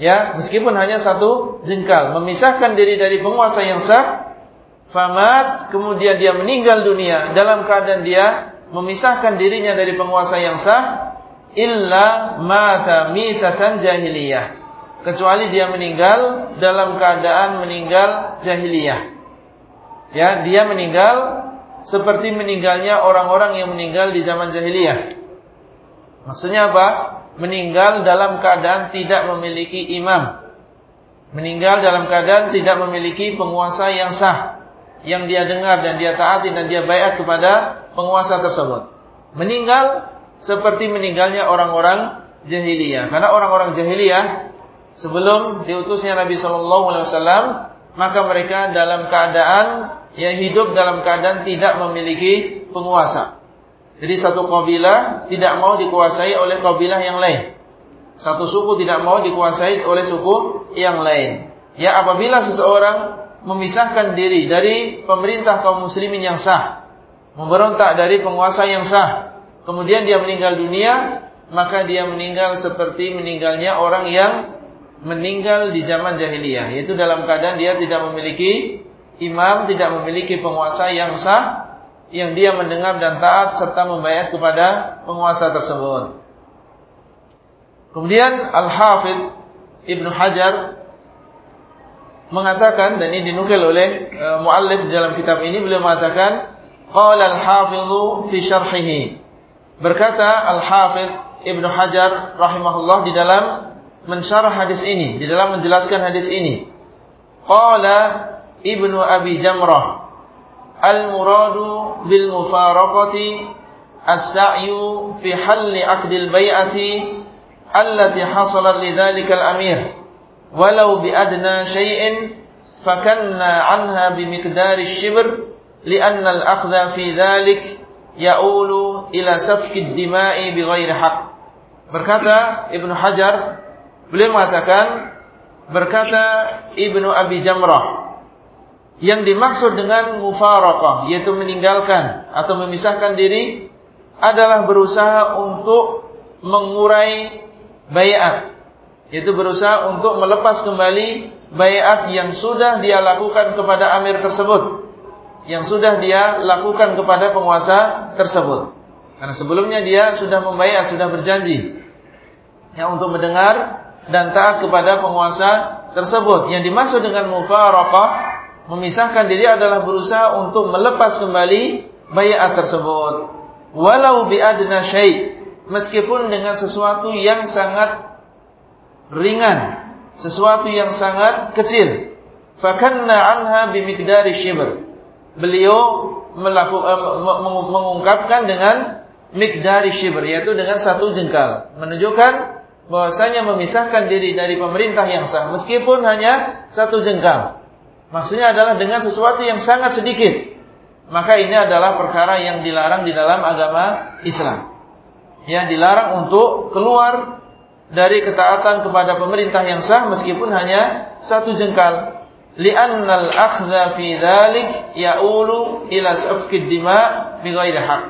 S1: Ya, meskipun hanya satu jengkal, memisahkan diri dari penguasa yang sah, famat kemudian dia meninggal dunia dalam keadaan dia memisahkan dirinya dari penguasa yang sah, illa mata mitatan jahiliyah. Kecuali dia meninggal dalam keadaan meninggal jahiliyah ya dia meninggal seperti meninggalnya orang-orang yang meninggal di zaman jahiliyah. Maksudnya apa? Meninggal dalam keadaan tidak memiliki imam. Meninggal dalam keadaan tidak memiliki penguasa yang sah. Yang dia dengar dan dia taati dan dia bayat kepada penguasa tersebut. Meninggal seperti meninggalnya orang-orang jahiliyah. Karena orang-orang jahiliyah sebelum diutusnya Nabi Wasallam maka mereka dalam keadaan yang hidup dalam keadaan tidak memiliki penguasa. Jadi satu kabilah tidak mau dikuasai oleh kabilah yang lain. Satu suku tidak mau dikuasai oleh suku yang lain. Ya apabila seseorang memisahkan diri dari pemerintah kaum muslimin yang sah, memberontak dari penguasa yang sah, kemudian dia meninggal dunia, maka dia meninggal seperti meninggalnya orang yang meninggal di zaman jahiliyah, yaitu dalam keadaan dia tidak memiliki imam tidak memiliki penguasa yang sah yang dia mendengar dan taat serta membayar kepada penguasa tersebut. Kemudian Al-Hafidh Ibn Hajar mengatakan dan ini dinukil oleh uh, muallif dalam kitab ini beliau mengatakan qala al-hafidhu fi syarhihi. Berkata al-hafidh Ibnu Hajar rahimahullah di dalam mensyarah hadis ini di dalam menjelaskan hadis ini. Qala ibnu Abi Jamrah Al-muradu bil mufaraqati as-sa'yu fi halli aqdil bai'ati allati hasalat lidzalika al-amir walau bi adna shay'in fakanna anha bi miqdari ash-shibr li'anna al-akhdha fi dhalik ya'ulu ila safki ad-dima'i bighairi haqq berkata Ibnu Hajar beliau mengatakan berkata Ibnu Abi Jamrah yang dimaksud dengan mufaraqah yaitu meninggalkan atau memisahkan diri adalah berusaha untuk mengurai bayat. Yaitu berusaha untuk melepas kembali bayat yang sudah dia lakukan kepada amir tersebut. Yang sudah dia lakukan kepada penguasa tersebut. Karena sebelumnya dia sudah membayar sudah berjanji. Yang untuk mendengar dan taat kepada penguasa tersebut. Yang dimaksud dengan mufaraqah memisahkan diri adalah berusaha untuk melepas kembali bayat tersebut. Walau biadna syai' meskipun dengan sesuatu yang sangat ringan, sesuatu yang sangat kecil. Fakanna anha bimiqdari shibr. Beliau melakukan, eh, mengungkapkan dengan mikdari shibr yaitu dengan satu jengkal, menunjukkan bahwasanya memisahkan diri dari pemerintah yang sah meskipun hanya satu jengkal. Maksudnya adalah dengan sesuatu yang sangat sedikit. maka ini adalah perkara yang dilarang di dalam agama Islam. Yang dilarang untuk keluar dari ketaatan kepada pemerintah yang sah meskipun hanya satu jengkal. Li'annal fi ya'ulu ila safkid dima' bighairi haq.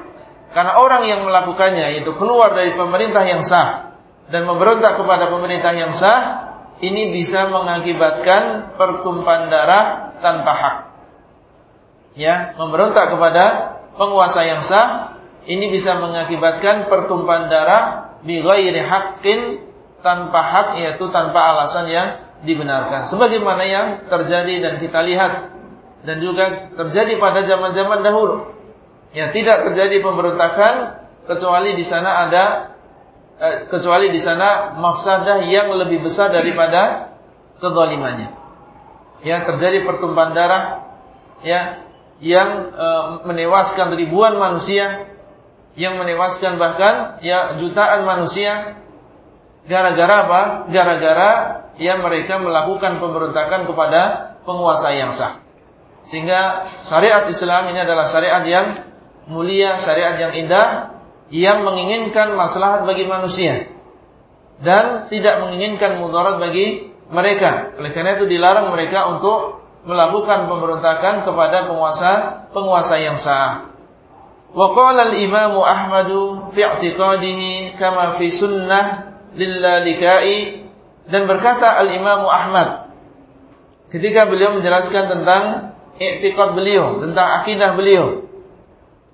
S1: Karena orang yang melakukannya yaitu keluar dari pemerintah yang sah dan memberontak kepada pemerintah yang sah, ini bisa mengakibatkan pertumpahan darah tanpa hak. Ya memberontak kepada penguasa yang sah ini bisa mengakibatkan pertumpahan darah bi ghairi haqqin tanpa hak yaitu tanpa alasan yang dibenarkan. Sebagaimana yang terjadi dan kita lihat dan juga terjadi pada zaman-zaman dahulu. Ya tidak terjadi pemberontakan kecuali di sana ada eh, kecuali di sana mafsadah yang lebih besar daripada kezalimannya ya terjadi pertumpahan darah ya yang e, menewaskan ribuan manusia, yang menewaskan bahkan ya jutaan manusia gara-gara apa? Gara-gara yang mereka melakukan pemberontakan kepada penguasa yang sah. Sehingga syariat Islam ini adalah syariat yang mulia, syariat yang indah yang menginginkan maslahat bagi manusia dan tidak menginginkan mudarat bagi mereka. Oleh karena itu dilarang mereka untuk melakukan pemberontakan kepada penguasa penguasa yang sah. Wa qala al-Imam Ahmad fi i'tiqadihi kama fi sunnah lillalikai dan berkata al-Imam Ahmad ketika beliau menjelaskan tentang i'tiqad beliau, tentang akidah beliau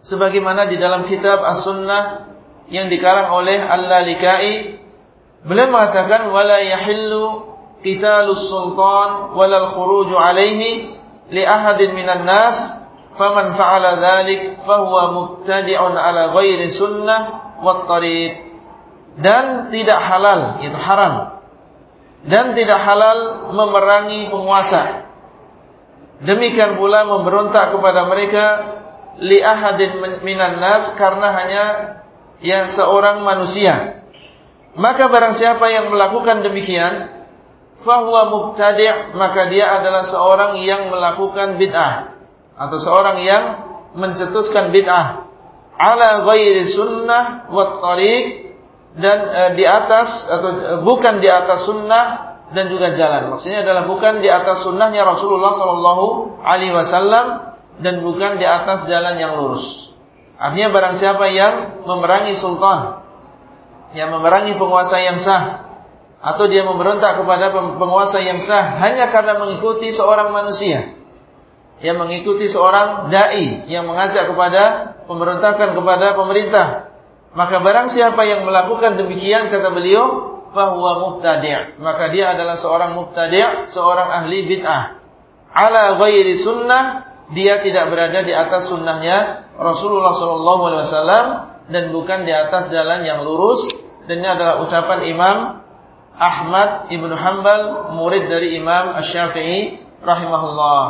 S1: sebagaimana di dalam kitab As-Sunnah yang dikarang oleh Al-Lalikai beliau mengatakan wala yahillu qitalus sultan walal khuruju alaihi li ahadin minan nas faman fa'ala dhalik fahuwa mubtadi'un ala ghairi sunnah wat tariq. Dan tidak halal itu haram. Dan tidak halal memerangi penguasa. Demikian pula memberontak kepada mereka li ahadin minan nas karena hanya yang seorang manusia maka barang siapa yang melakukan demikian fahuwa mubtadi' maka dia adalah seorang yang melakukan bid'ah atau seorang yang mencetuskan bid'ah ala ghairi sunnah wa tariq dan e, di atas atau e, bukan di atas sunnah dan juga jalan. Maksudnya adalah bukan di atas sunnahnya Rasulullah Sallallahu Alaihi Wasallam dan bukan di atas jalan yang lurus. Artinya barang siapa yang memerangi sultan, yang memerangi penguasa yang sah, atau dia memberontak kepada penguasa yang sah hanya karena mengikuti seorang manusia yang mengikuti seorang dai yang mengajak kepada pemberontakan kepada pemerintah maka barang siapa yang melakukan demikian kata beliau fahuwa mubtadi' maka dia adalah seorang mubtadi' seorang ahli bid'ah ala ghairi sunnah dia tidak berada di atas sunnahnya Rasulullah SAW dan bukan di atas jalan yang lurus dan ini adalah ucapan Imam Ahmad ibnu Hanbal murid dari Imam Ash-Syafi'i rahimahullah.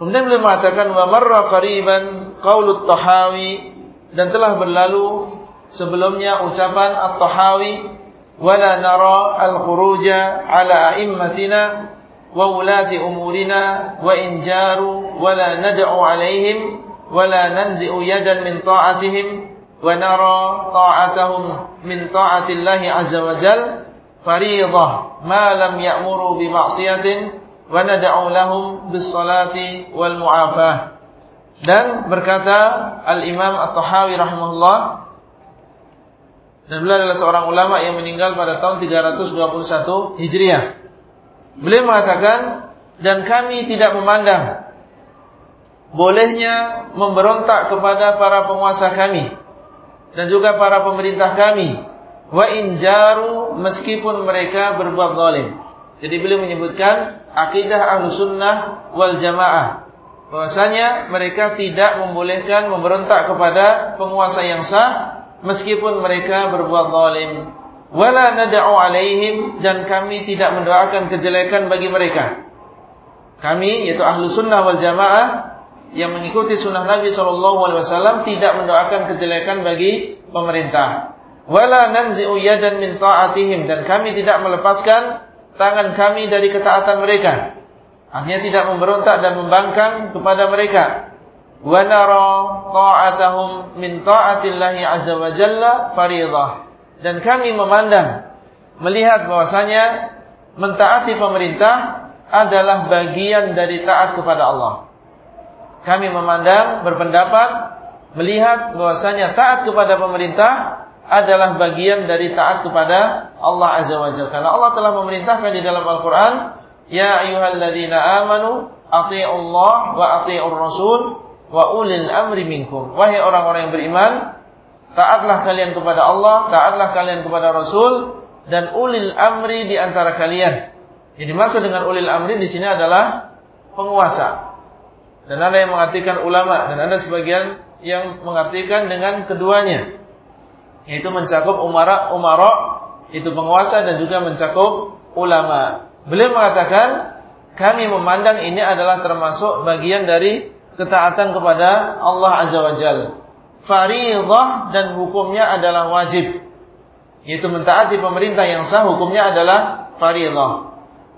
S1: Kemudian beliau mengatakan wa marra qariban qaulut Tahawi dan telah berlalu sebelumnya ucapan At-Tahawi wala nara al-khuruja ala a'immatina nad'u alaihim wala nanzi'u yadan min ta'atihim wa nara ta'atahum min ta'atillahi azza wa jalla fariidah ma lam ya'muru bi ma'siyatin wa nad'u lahum bis salati wal mu'afah. Dan berkata Al-Imam At-Tahawi rahimahullah dan beliau adalah seorang ulama yang meninggal pada tahun 321 Hijriah. Beliau mengatakan dan kami tidak memandang bolehnya memberontak kepada para penguasa kami dan juga para pemerintah kami wa injaru meskipun mereka berbuat zalim. Jadi beliau menyebutkan akidah ahlu sunnah wal jamaah. Bahwasanya mereka tidak membolehkan memberontak kepada penguasa yang sah meskipun mereka berbuat zalim. Wala nada'u alaihim dan kami tidak mendoakan kejelekan bagi mereka. Kami yaitu ahlu sunnah wal jamaah yang mengikuti sunnah Nabi SAW tidak mendoakan kejelekan bagi pemerintah wala nanzi'u yadan min ta'atihim dan kami tidak melepaskan tangan kami dari ketaatan mereka. Artinya tidak memberontak dan membangkang kepada mereka. wa nara ta'atahum min ta'atillahi azza wa jalla. Dan kami memandang melihat bahwasanya mentaati pemerintah adalah bagian dari taat kepada Allah. Kami memandang berpendapat melihat bahwasanya taat kepada pemerintah adalah bagian dari taat kepada Allah Azza wa Jalla. Karena Allah telah memerintahkan di dalam Al-Qur'an, "Ya ayyuhalladzina amanu Allah wa atii'ur rasul wa ulil amri minkum." Wahai orang-orang yang beriman, taatlah kalian kepada Allah, taatlah kalian kepada Rasul dan ulil amri di antara kalian. Yang dimaksud dengan ulil amri di sini adalah penguasa. Dan ada yang mengartikan ulama dan ada sebagian yang mengartikan dengan keduanya. Yaitu mencakup umara, umara itu penguasa dan juga mencakup ulama. Beliau mengatakan kami memandang ini adalah termasuk bagian dari ketaatan kepada Allah Azza wa Jalla. Faridah dan hukumnya adalah wajib. Yaitu mentaati pemerintah yang sah hukumnya adalah faridah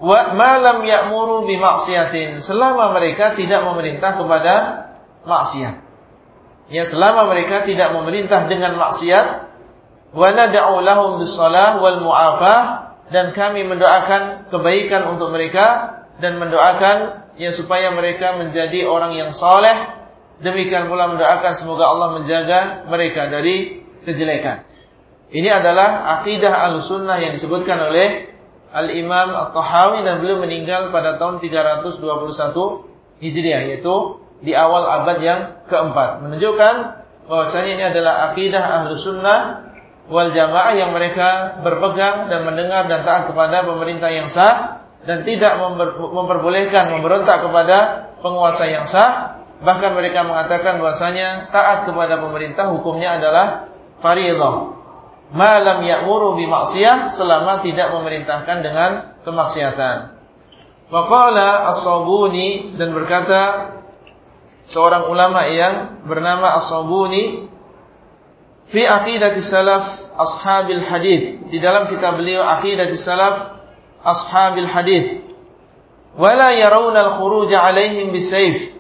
S1: wa malam ya'muru bimaksiatin selama mereka tidak memerintah kepada maksiat. Ya selama mereka tidak memerintah dengan maksiat wa nad'u lahum bisalah wal mu'afah dan kami mendoakan kebaikan untuk mereka dan mendoakan ya supaya mereka menjadi orang yang saleh demikian pula mendoakan semoga Allah menjaga mereka dari kejelekan. Ini adalah akidah al-sunnah yang disebutkan oleh Al-Imam At-Tahawi dan beliau meninggal pada tahun 321 Hijriah yaitu di awal abad yang keempat menunjukkan bahwasanya ini adalah akidah ahlu sunnah wal jamaah yang mereka berpegang dan mendengar dan taat kepada pemerintah yang sah dan tidak memperbolehkan memberontak kepada penguasa yang sah bahkan mereka mengatakan bahwasanya taat kepada pemerintah hukumnya adalah fardhu malam ya'muru bi maksiyah selama tidak memerintahkan dengan kemaksiatan. Waqala As-Sabuni dan berkata seorang ulama yang bernama As-Sabuni fi aqidati salaf ashabil hadis di dalam kitab beliau aqidati salaf ashabil hadis wala yarawna al-khuruj alaihim bisayf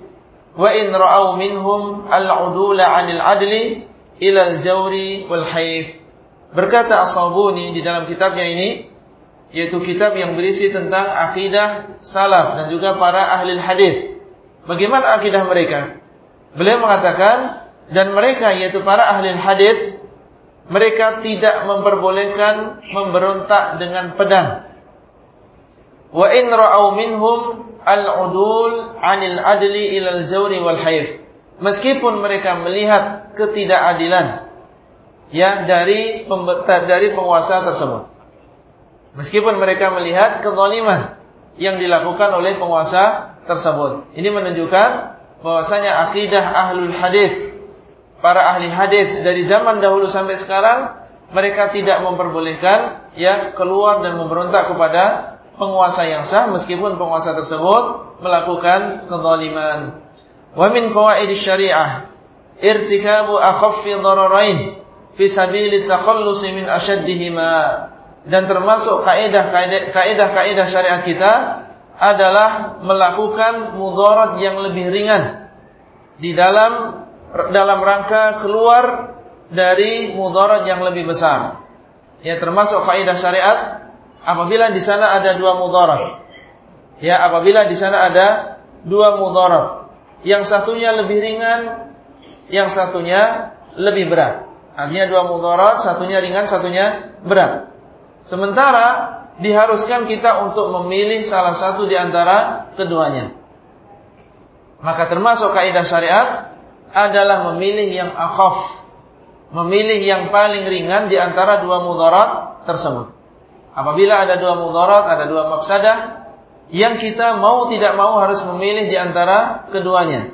S1: wa in ra'aw minhum al-udula 'anil adli ila al-jawri wal hayf Berkata As-Sabuni di dalam kitabnya ini, yaitu kitab yang berisi tentang akidah salaf dan juga para ahli hadis. Bagaimana akidah mereka? Beliau mengatakan dan mereka yaitu para ahli hadis mereka tidak memperbolehkan memberontak dengan pedang. Wa in ra'au minhum al-udul 'anil adli ilal jawri wal haif. Meskipun mereka melihat ketidakadilan ya dari dari penguasa tersebut. Meskipun mereka melihat kezaliman yang dilakukan oleh penguasa tersebut. Ini menunjukkan bahwasanya akidah ahlul hadis para ahli hadis dari zaman dahulu sampai sekarang mereka tidak memperbolehkan ya keluar dan memberontak kepada penguasa yang sah meskipun penguasa tersebut melakukan kezaliman. Wa min qawaidisy syariah irtikabu akhaffi dhararain fi sabili takhallusi min ashaddihima dan termasuk kaidah-kaidah syariat kita adalah melakukan mudarat yang lebih ringan di dalam dalam rangka keluar dari mudarat yang lebih besar. Ya termasuk kaidah syariat apabila di sana ada dua mudarat. Ya apabila di sana ada dua mudarat. Yang satunya lebih ringan, yang satunya lebih berat. Artinya dua mudarat, satunya ringan, satunya berat. Sementara diharuskan kita untuk memilih salah satu di antara keduanya. Maka termasuk kaidah syariat adalah memilih yang akhaf. Memilih yang paling ringan di antara dua mudarat tersebut. Apabila ada dua mudarat, ada dua mafsadah, yang kita mau tidak mau harus memilih di antara keduanya.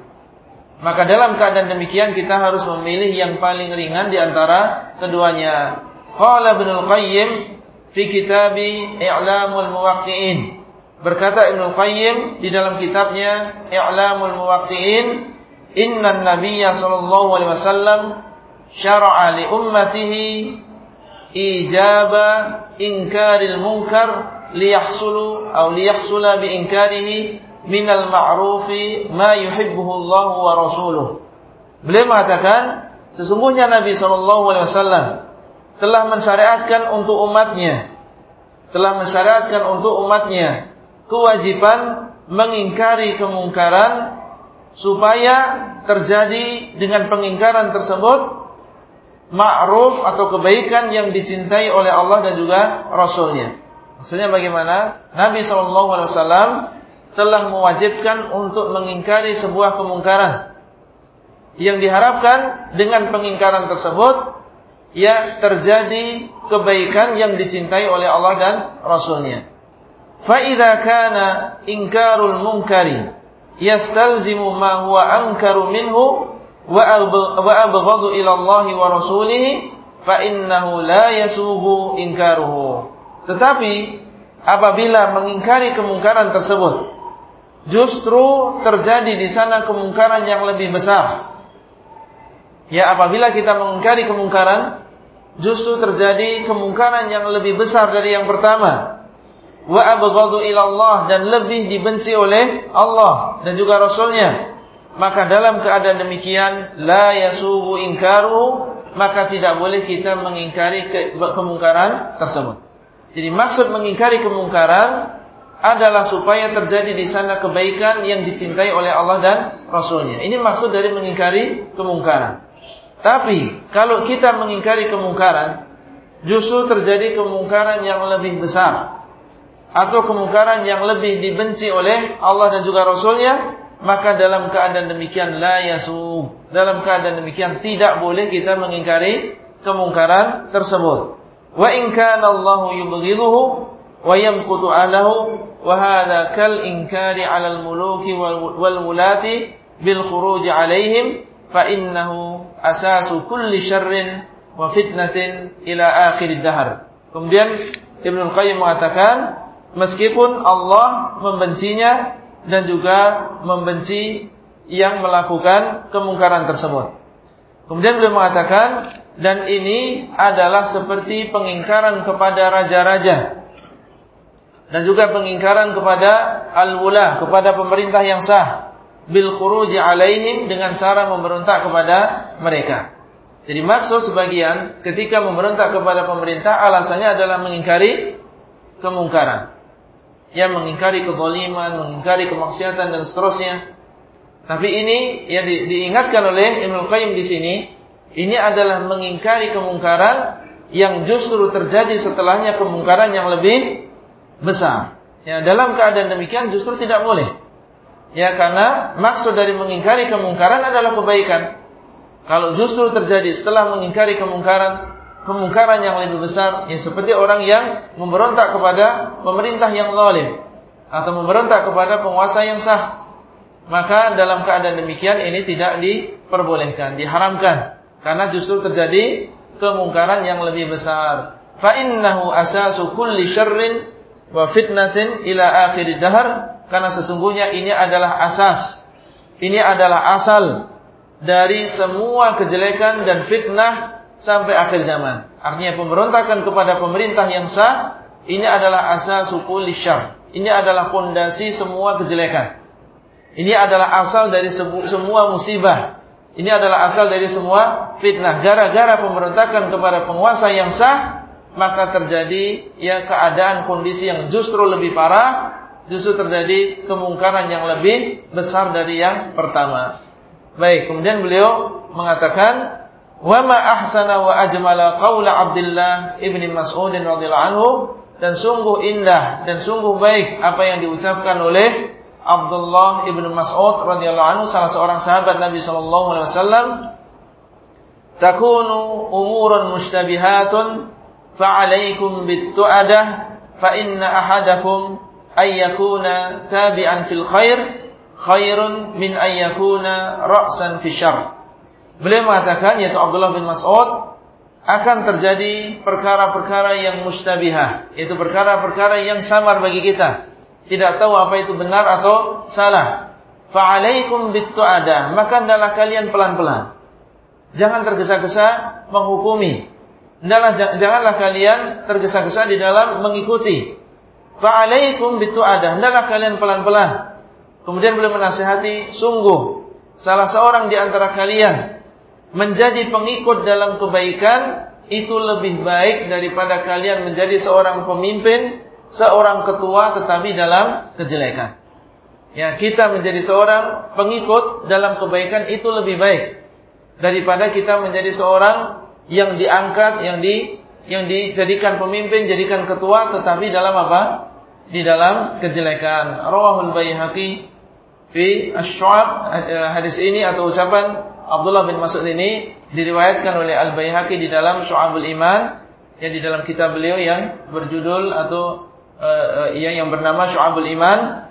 S1: Maka dalam keadaan demikian kita harus memilih yang paling ringan di antara keduanya. Qala Ibnu Qayyim fi kitabi I'lamul Muwaqqi'in. Berkata Ibnu Qayyim di dalam kitabnya I'lamul Muwaqqi'in, "Inna Nabiyya sallallahu alaihi wasallam syara'a li ummatihi ijaba inkaril munkar liyahsulu atau liyahsula bi inkarihi minal ma'rufi ma yuhibbuhu Allah wa rasuluh. Beliau mengatakan, sesungguhnya Nabi sallallahu alaihi wasallam telah mensyariatkan untuk umatnya telah mensyariatkan untuk umatnya kewajiban mengingkari kemungkaran supaya terjadi dengan pengingkaran tersebut ma'ruf atau kebaikan yang dicintai oleh Allah dan juga Rasulnya. Maksudnya bagaimana? Nabi SAW telah mewajibkan untuk mengingkari sebuah kemungkaran. Yang diharapkan dengan pengingkaran tersebut, ya terjadi kebaikan yang dicintai oleh Allah dan Rasulnya. فَإِذَا كَانَ إِنْكَارُ الْمُنْكَرِ يَسْتَلْزِمُ مَا هُوَ أَنْكَرُ مِنْهُ wa abghadu ila Allah wa rasulih fa innahu la yasuhu inkaruhu. Tetapi apabila mengingkari kemungkaran tersebut justru terjadi di sana kemungkaran yang lebih besar. Ya apabila kita mengingkari kemungkaran justru terjadi kemungkaran yang lebih besar dari yang pertama. Wa abghadu ila Allah dan lebih dibenci oleh Allah dan juga rasulnya. Maka dalam keadaan demikian la yasuhu inkaru maka tidak boleh kita mengingkari ke kemungkaran tersebut. Jadi maksud mengingkari kemungkaran adalah supaya terjadi di sana kebaikan yang dicintai oleh Allah dan Rasulnya. Ini maksud dari mengingkari kemungkaran. Tapi kalau kita mengingkari kemungkaran, justru terjadi kemungkaran yang lebih besar atau kemungkaran yang lebih dibenci oleh Allah dan juga Rasulnya, maka dalam keadaan demikian la yasu. Dalam keadaan demikian tidak boleh kita mengingkari kemungkaran tersebut. Wa in kana Allah yubghiduhu wa yamqutu alahu wa hadha kal inkari 'ala al-muluki wal wulati bil khuruj 'alaihim fa innahu asasu kulli syarrin wa fitnatin ila akhir dahar. Kemudian Ibnu Qayyim mengatakan meskipun Allah membencinya dan juga membenci yang melakukan kemungkaran tersebut. Kemudian beliau mengatakan dan ini adalah seperti pengingkaran kepada raja-raja dan juga pengingkaran kepada al-wula, kepada pemerintah yang sah bil khuruji alaihim dengan cara memberontak kepada mereka. Jadi maksud sebagian ketika memberontak kepada pemerintah alasannya adalah mengingkari kemungkaran. Ya mengingkari kezaliman, mengingkari kemaksiatan dan seterusnya. Tapi ini yang di, diingatkan oleh Ibnu Qayyim di sini, ini adalah mengingkari kemungkaran yang justru terjadi setelahnya kemungkaran yang lebih besar. Ya, dalam keadaan demikian justru tidak boleh Ya karena maksud dari mengingkari kemungkaran adalah kebaikan. Kalau justru terjadi setelah mengingkari kemungkaran, kemungkaran yang lebih besar, ya seperti orang yang memberontak kepada pemerintah yang zalim atau memberontak kepada penguasa yang sah. Maka dalam keadaan demikian ini tidak diperbolehkan, diharamkan karena justru terjadi kemungkaran yang lebih besar. Fa innahu asasu kulli syarrin wa fitnatin ila akhir dahar karena sesungguhnya ini adalah asas. Ini adalah asal dari semua kejelekan dan fitnah sampai akhir zaman. Artinya pemberontakan kepada pemerintah yang sah ini adalah asas suku syar. Ini adalah fondasi semua kejelekan. Ini adalah asal dari semua musibah. Ini adalah asal dari semua fitnah. Gara-gara pemberontakan kepada penguasa yang sah, maka terjadi ya keadaan kondisi yang justru lebih parah justru terjadi kemungkaran yang lebih besar dari yang pertama. Baik, kemudian beliau mengatakan wa ma ahsana wa ajmala qaula Abdullah ibni Mas'ud radhiyallahu anhu dan sungguh indah dan sungguh baik apa yang diucapkan oleh Abdullah ibn Mas'ud radhiyallahu anhu salah seorang sahabat Nabi sallallahu alaihi wasallam takunu umurun mushtabihatun fa'alaikum bit-tu'adah fa inna ahadakum ayyakuna tabi'an fil khair khairun min ayyakuna ra'san fi syarr. Beliau mengatakan yaitu Abdullah bin Mas'ud akan terjadi perkara-perkara yang mustabihah, yaitu perkara-perkara yang samar bagi kita. Tidak tahu apa itu benar atau salah. Fa'alaikum bittu'ada, maka hendaklah kalian pelan-pelan. Jangan tergesa-gesa menghukumi. janganlah kalian tergesa-gesa di dalam mengikuti Fa'alaikum bitu'adah. Hendaklah kalian pelan-pelan. Kemudian beliau menasihati, sungguh salah seorang di antara kalian menjadi pengikut dalam kebaikan itu lebih baik daripada kalian menjadi seorang pemimpin, seorang ketua tetapi dalam kejelekan. Ya, kita menjadi seorang pengikut dalam kebaikan itu lebih baik daripada kita menjadi seorang yang diangkat, yang di yang dijadikan pemimpin, jadikan ketua tetapi dalam apa? Di dalam kejelekan. Rawahul Baihaqi fi Asy-Syu'ab eh, hadis ini atau ucapan Abdullah bin Mas'ud ini diriwayatkan oleh Al-Baihaqi di dalam Syu'abul Iman yang di dalam kitab beliau yang berjudul atau uh, yang yang bernama Syu'abul Iman.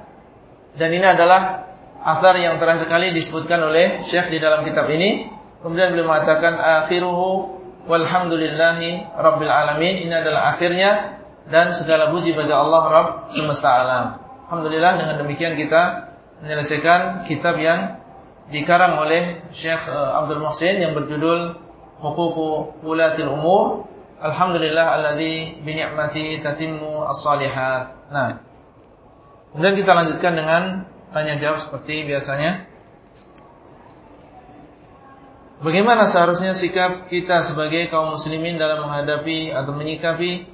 S1: Dan ini adalah asar yang terakhir kali disebutkan oleh Syekh di dalam kitab ini. Kemudian beliau mengatakan akhiruhu walhamdulillahi rabbil alamin. Ini adalah akhirnya dan segala puji bagi Allah Rabb semesta alam. Alhamdulillah dengan demikian kita menyelesaikan kitab yang dikarang oleh Syekh eh, Abdul Muhsin yang berjudul Huququ Ulatil Umur Alhamdulillah alladzi bi ni'mati tatimmu as-salihat. Nah. Kemudian kita lanjutkan dengan tanya jawab seperti biasanya. Bagaimana seharusnya sikap kita sebagai kaum muslimin dalam menghadapi atau menyikapi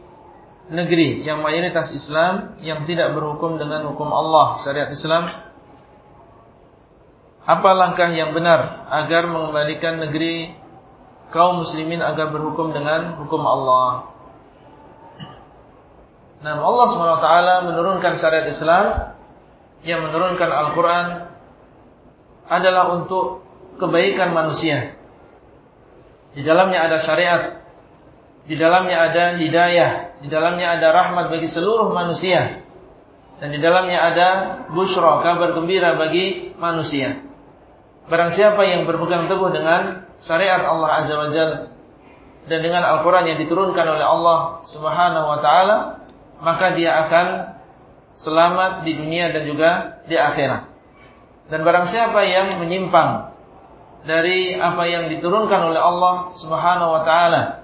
S1: negeri yang mayoritas Islam yang tidak berhukum dengan hukum Allah syariat Islam? Apa langkah yang benar agar mengembalikan negeri kaum muslimin agar berhukum dengan hukum Allah? Nah, Allah SWT menurunkan syariat Islam yang menurunkan Al-Quran adalah untuk kebaikan manusia. Di dalamnya ada syariat, di dalamnya ada hidayah, di dalamnya ada rahmat bagi seluruh manusia. Dan di dalamnya ada bushra, kabar gembira bagi manusia. Barang siapa yang berpegang teguh dengan syariat Allah Azza wa Jal dan dengan Al-Quran yang diturunkan oleh Allah Subhanahu wa Ta'ala, maka dia akan selamat di dunia dan juga di akhirat. Dan barang siapa yang menyimpang dari apa yang diturunkan oleh Allah Subhanahu wa taala,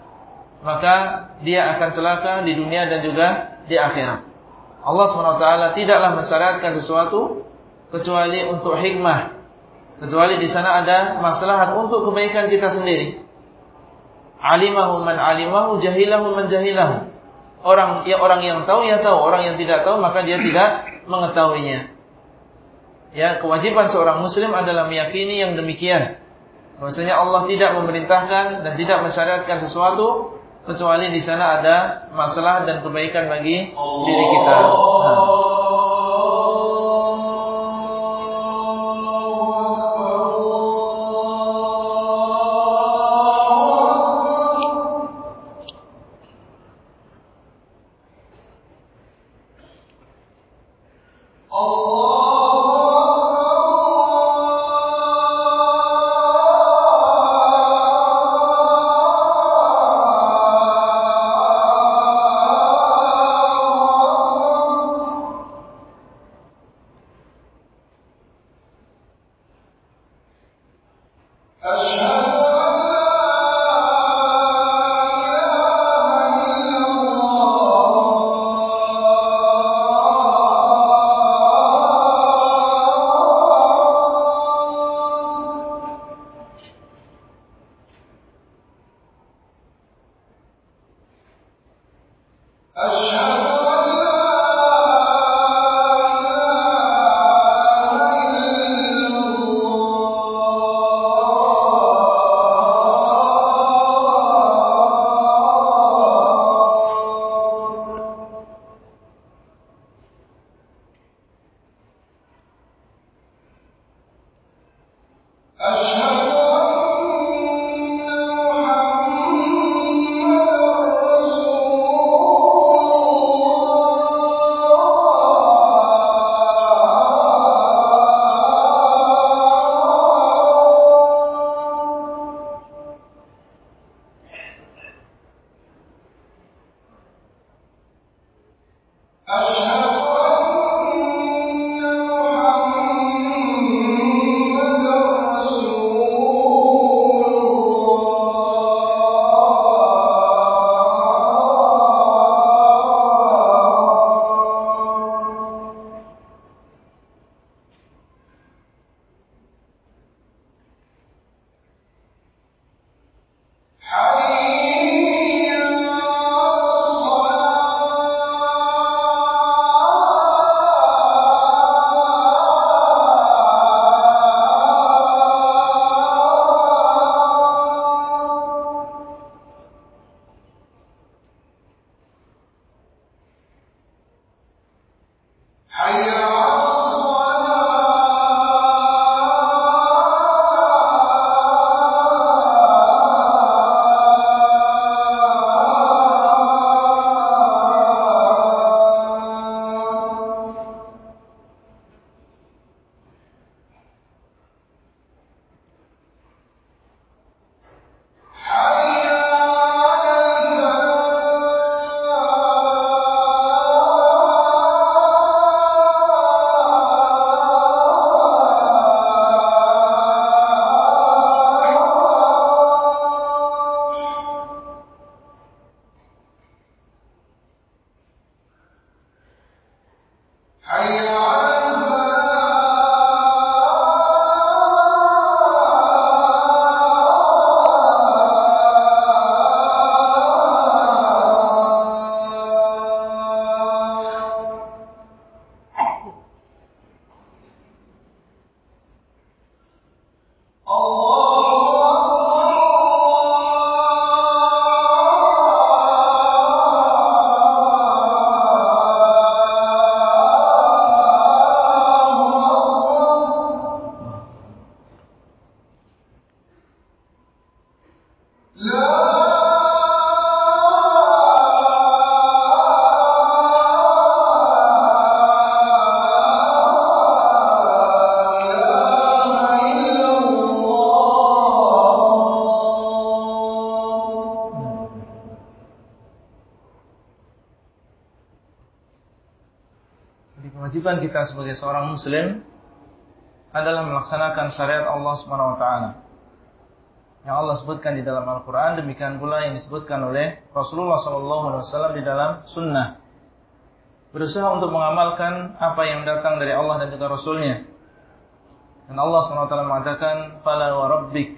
S1: maka dia akan celaka di dunia dan juga di akhirat. Allah Subhanahu wa taala tidaklah mensyariatkan sesuatu kecuali untuk hikmah. Kecuali di sana ada maslahat untuk kebaikan kita sendiri. Alimahu man alimahu jahilahu man jahilahu. Orang ya orang yang tahu ya tahu, orang yang tidak tahu maka dia tidak mengetahuinya. Ya, kewajiban seorang muslim adalah meyakini yang demikian. Maksudnya Allah tidak memerintahkan dan tidak mensyariatkan sesuatu kecuali di sana ada masalah dan kebaikan bagi diri kita. Nah. Kita sebagai seorang muslim adalah melaksanakan syariat Allah Subhanahu wa taala. Yang Allah sebutkan di dalam Al-Qur'an demikian pula yang disebutkan oleh Rasulullah sallallahu alaihi wasallam di dalam sunnah. Berusaha untuk mengamalkan apa yang datang dari Allah dan juga Rasulnya. Dan Allah taala mengatakan, "Fala wa rabbik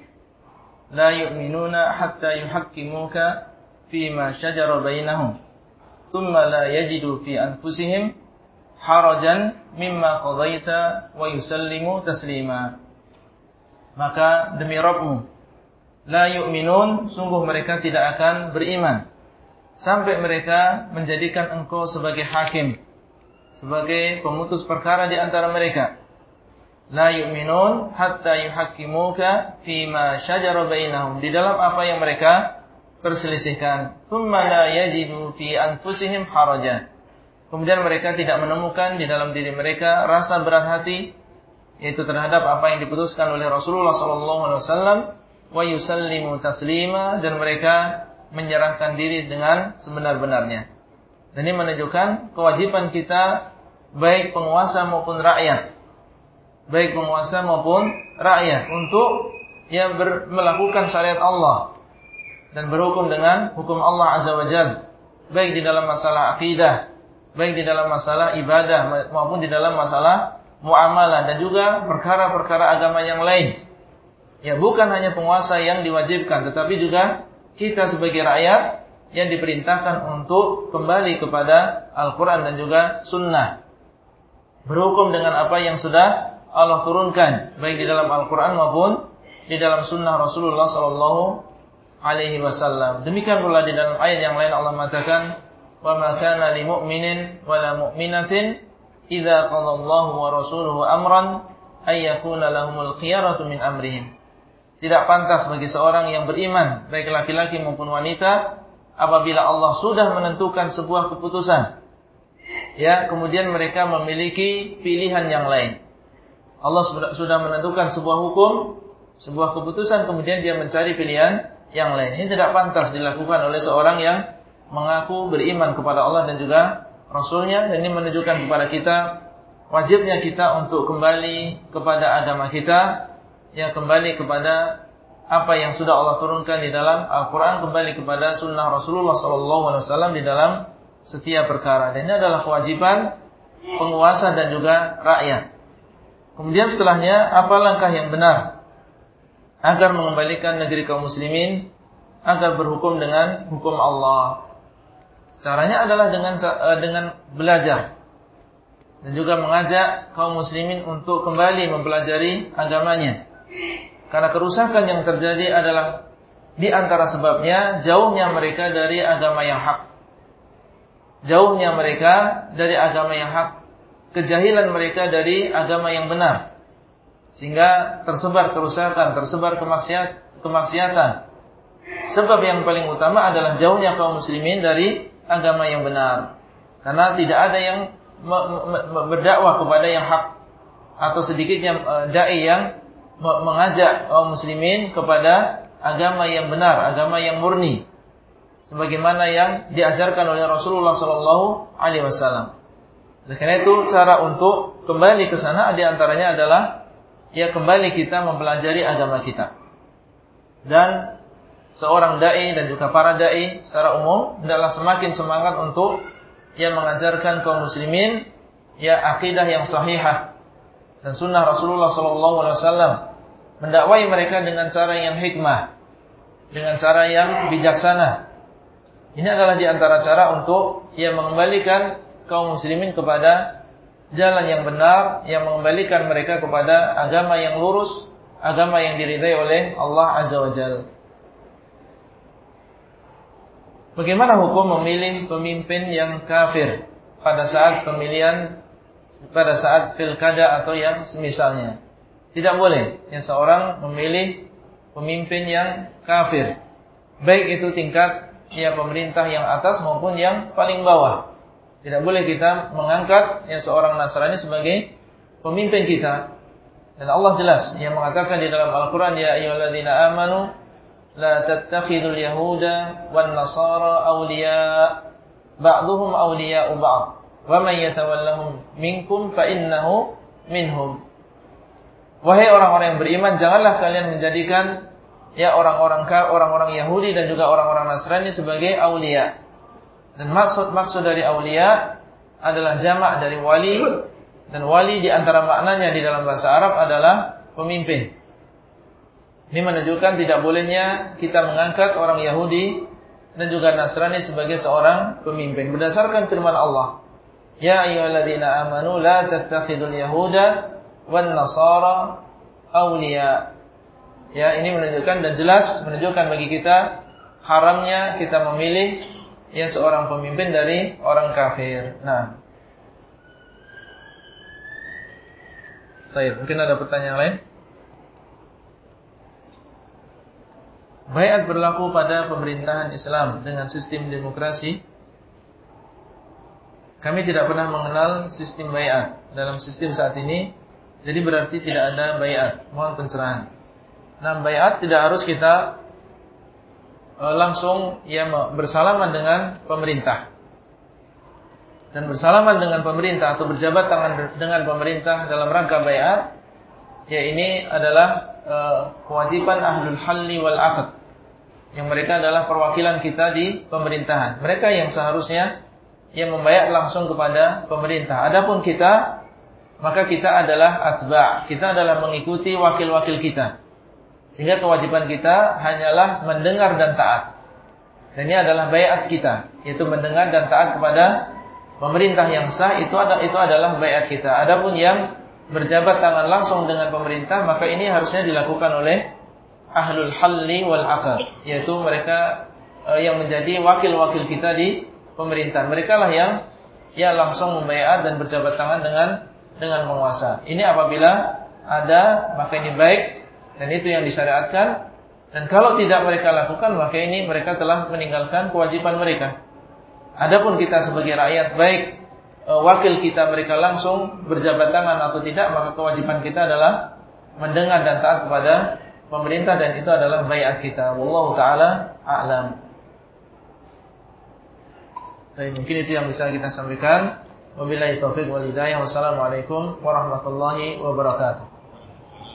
S1: la yu'minuna hatta yuhaqqimuka fima shajara bainahum, thumma la yajidu fi anfusihim harajan mimma qadaita wa yusallimu taslima. Maka demi Rabbmu, la yu'minun, sungguh mereka tidak akan beriman. Sampai mereka menjadikan engkau sebagai hakim. Sebagai pemutus perkara di antara mereka. La yu'minun hatta yuhakimuka fima syajara bainahum. Di dalam apa yang mereka perselisihkan. Thumma la yajidu fi anfusihim harajan kemudian mereka tidak menemukan di dalam diri mereka rasa berat hati yaitu terhadap apa yang diputuskan oleh Rasulullah SAW wa yusallimu taslima dan mereka menyerahkan diri dengan sebenar-benarnya. Dan ini menunjukkan kewajiban kita baik penguasa maupun rakyat. Baik penguasa maupun rakyat untuk ya melakukan syariat Allah dan berhukum dengan hukum Allah Azza wa Jalla baik di dalam masalah akidah baik di dalam masalah ibadah maupun di dalam masalah muamalah dan juga perkara-perkara agama yang lain. Ya, bukan hanya penguasa yang diwajibkan, tetapi juga kita sebagai rakyat yang diperintahkan untuk kembali kepada Al-Quran dan juga Sunnah. Berhukum dengan apa yang sudah Allah turunkan, baik di dalam Al-Quran maupun di dalam Sunnah Rasulullah Sallallahu Alaihi Wasallam. Demikian pula di dalam ayat yang lain Allah mengatakan, wa ma kana li mu'minin wa la mu'minatin idza qada Allahu wa rasuluhu amran ay yakuna. Tidak pantas bagi seorang yang beriman, baik laki-laki maupun wanita, apabila Allah sudah menentukan sebuah keputusan. Ya, kemudian mereka memiliki pilihan yang lain. Allah sudah menentukan sebuah hukum, sebuah keputusan, kemudian dia mencari pilihan yang lain. Ini tidak pantas dilakukan oleh seorang yang mengaku beriman kepada Allah dan juga Rasulnya. Dan ini menunjukkan kepada kita wajibnya kita untuk kembali kepada agama kita. Ya kembali kepada apa yang sudah Allah turunkan di dalam Al-Quran. Kembali kepada sunnah Rasulullah SAW di dalam setiap perkara. Dan ini adalah kewajiban penguasa dan juga rakyat. Kemudian setelahnya apa langkah yang benar agar mengembalikan negeri kaum muslimin agar berhukum dengan hukum Allah Caranya adalah dengan eh, dengan belajar dan juga mengajak kaum muslimin untuk kembali mempelajari agamanya. Karena kerusakan yang terjadi adalah di antara sebabnya jauhnya mereka dari agama yang hak. Jauhnya mereka dari agama yang hak. Kejahilan mereka dari agama yang benar. Sehingga tersebar kerusakan, tersebar kemaksiat, kemaksiatan. Sebab yang paling utama adalah jauhnya kaum muslimin dari agama yang benar. Karena tidak ada yang berdakwah kepada yang hak atau sedikitnya e, dai yang mengajak kaum muslimin kepada agama yang benar, agama yang murni. Sebagaimana yang diajarkan oleh Rasulullah sallallahu alaihi wasallam. Karena itu cara untuk kembali ke sana di antaranya adalah ya kembali kita mempelajari agama kita. Dan seorang dai dan juga para dai secara umum hendaklah semakin semangat untuk yang mengajarkan kaum muslimin ya akidah yang sahihah dan sunnah Rasulullah sallallahu alaihi wasallam. Mendakwai mereka dengan cara yang hikmah dengan cara yang bijaksana. Ini adalah di antara cara untuk yang mengembalikan kaum muslimin kepada jalan yang benar yang mengembalikan mereka kepada agama yang lurus agama yang diridai oleh Allah azza wajalla Bagaimana hukum memilih pemimpin yang kafir pada saat pemilihan pada saat pilkada atau yang semisalnya? Tidak boleh yang seorang memilih pemimpin yang kafir. Baik itu tingkat ya pemerintah yang atas maupun yang paling bawah. Tidak boleh kita mengangkat yang seorang Nasrani sebagai pemimpin kita. Dan Allah jelas yang mengatakan di dalam Al-Qur'an ya ayyuhalladzina amanu لا تتخذوا اليهود والنصارى أولياء بعضهم أولياء بعض wa may yatawallahum minkum fa innahu minhum. Wahai orang-orang yang beriman, janganlah kalian menjadikan ya orang-orang orang-orang Yahudi dan juga orang-orang Nasrani sebagai aulia. Dan maksud-maksud dari aulia adalah jamak dari wali dan wali di antara maknanya di dalam bahasa Arab adalah pemimpin. Ini menunjukkan tidak bolehnya kita mengangkat orang Yahudi dan juga Nasrani sebagai seorang pemimpin berdasarkan firman Allah. Ya ayyuhalladzina amanu la tattakhidul yahuda wan nasara awliya. Ya, ini menunjukkan dan jelas menunjukkan bagi kita haramnya kita memilih ya seorang pemimpin dari orang kafir. Nah. Baik, mungkin ada pertanyaan lain? Bayat berlaku pada pemerintahan Islam dengan sistem demokrasi. Kami tidak pernah mengenal sistem bayat dalam sistem saat ini jadi berarti tidak ada bayat. Mohon pencerahan. Nah, bayat tidak harus kita e, langsung ya bersalaman dengan pemerintah. Dan bersalaman dengan pemerintah atau berjabat tangan dengan pemerintah dalam rangka bayat ya ini adalah e, kewajiban ahlul halli wal aqd. Yang mereka adalah perwakilan kita di pemerintahan. Mereka yang seharusnya yang membayar langsung kepada pemerintah. Adapun kita maka kita adalah atba, kita adalah mengikuti wakil-wakil kita. Sehingga kewajiban kita hanyalah mendengar dan taat. Dan ini adalah bayat kita, yaitu mendengar dan taat kepada pemerintah yang sah itu ada itu adalah bayat kita. Adapun yang berjabat tangan langsung dengan pemerintah, maka ini harusnya dilakukan oleh ahlul halli wal aqd, yaitu mereka eh, yang menjadi wakil-wakil kita di pemerintah. Mereka lah yang ya langsung membayar dan berjabat tangan dengan dengan penguasa. Ini apabila ada maka ini baik dan itu yang disyariatkan dan kalau tidak mereka lakukan maka ini mereka telah meninggalkan kewajiban mereka. Adapun kita sebagai rakyat baik e, wakil kita mereka langsung berjabat tangan atau tidak maka kewajiban kita adalah mendengar dan taat kepada pemerintah dan itu adalah bayat kita. Wallahu taala a'lam. Tapi mungkin itu yang bisa kita sampaikan. Wabillahi taufiq wal hidayah. Wassalamualaikum warahmatullahi wabarakatuh.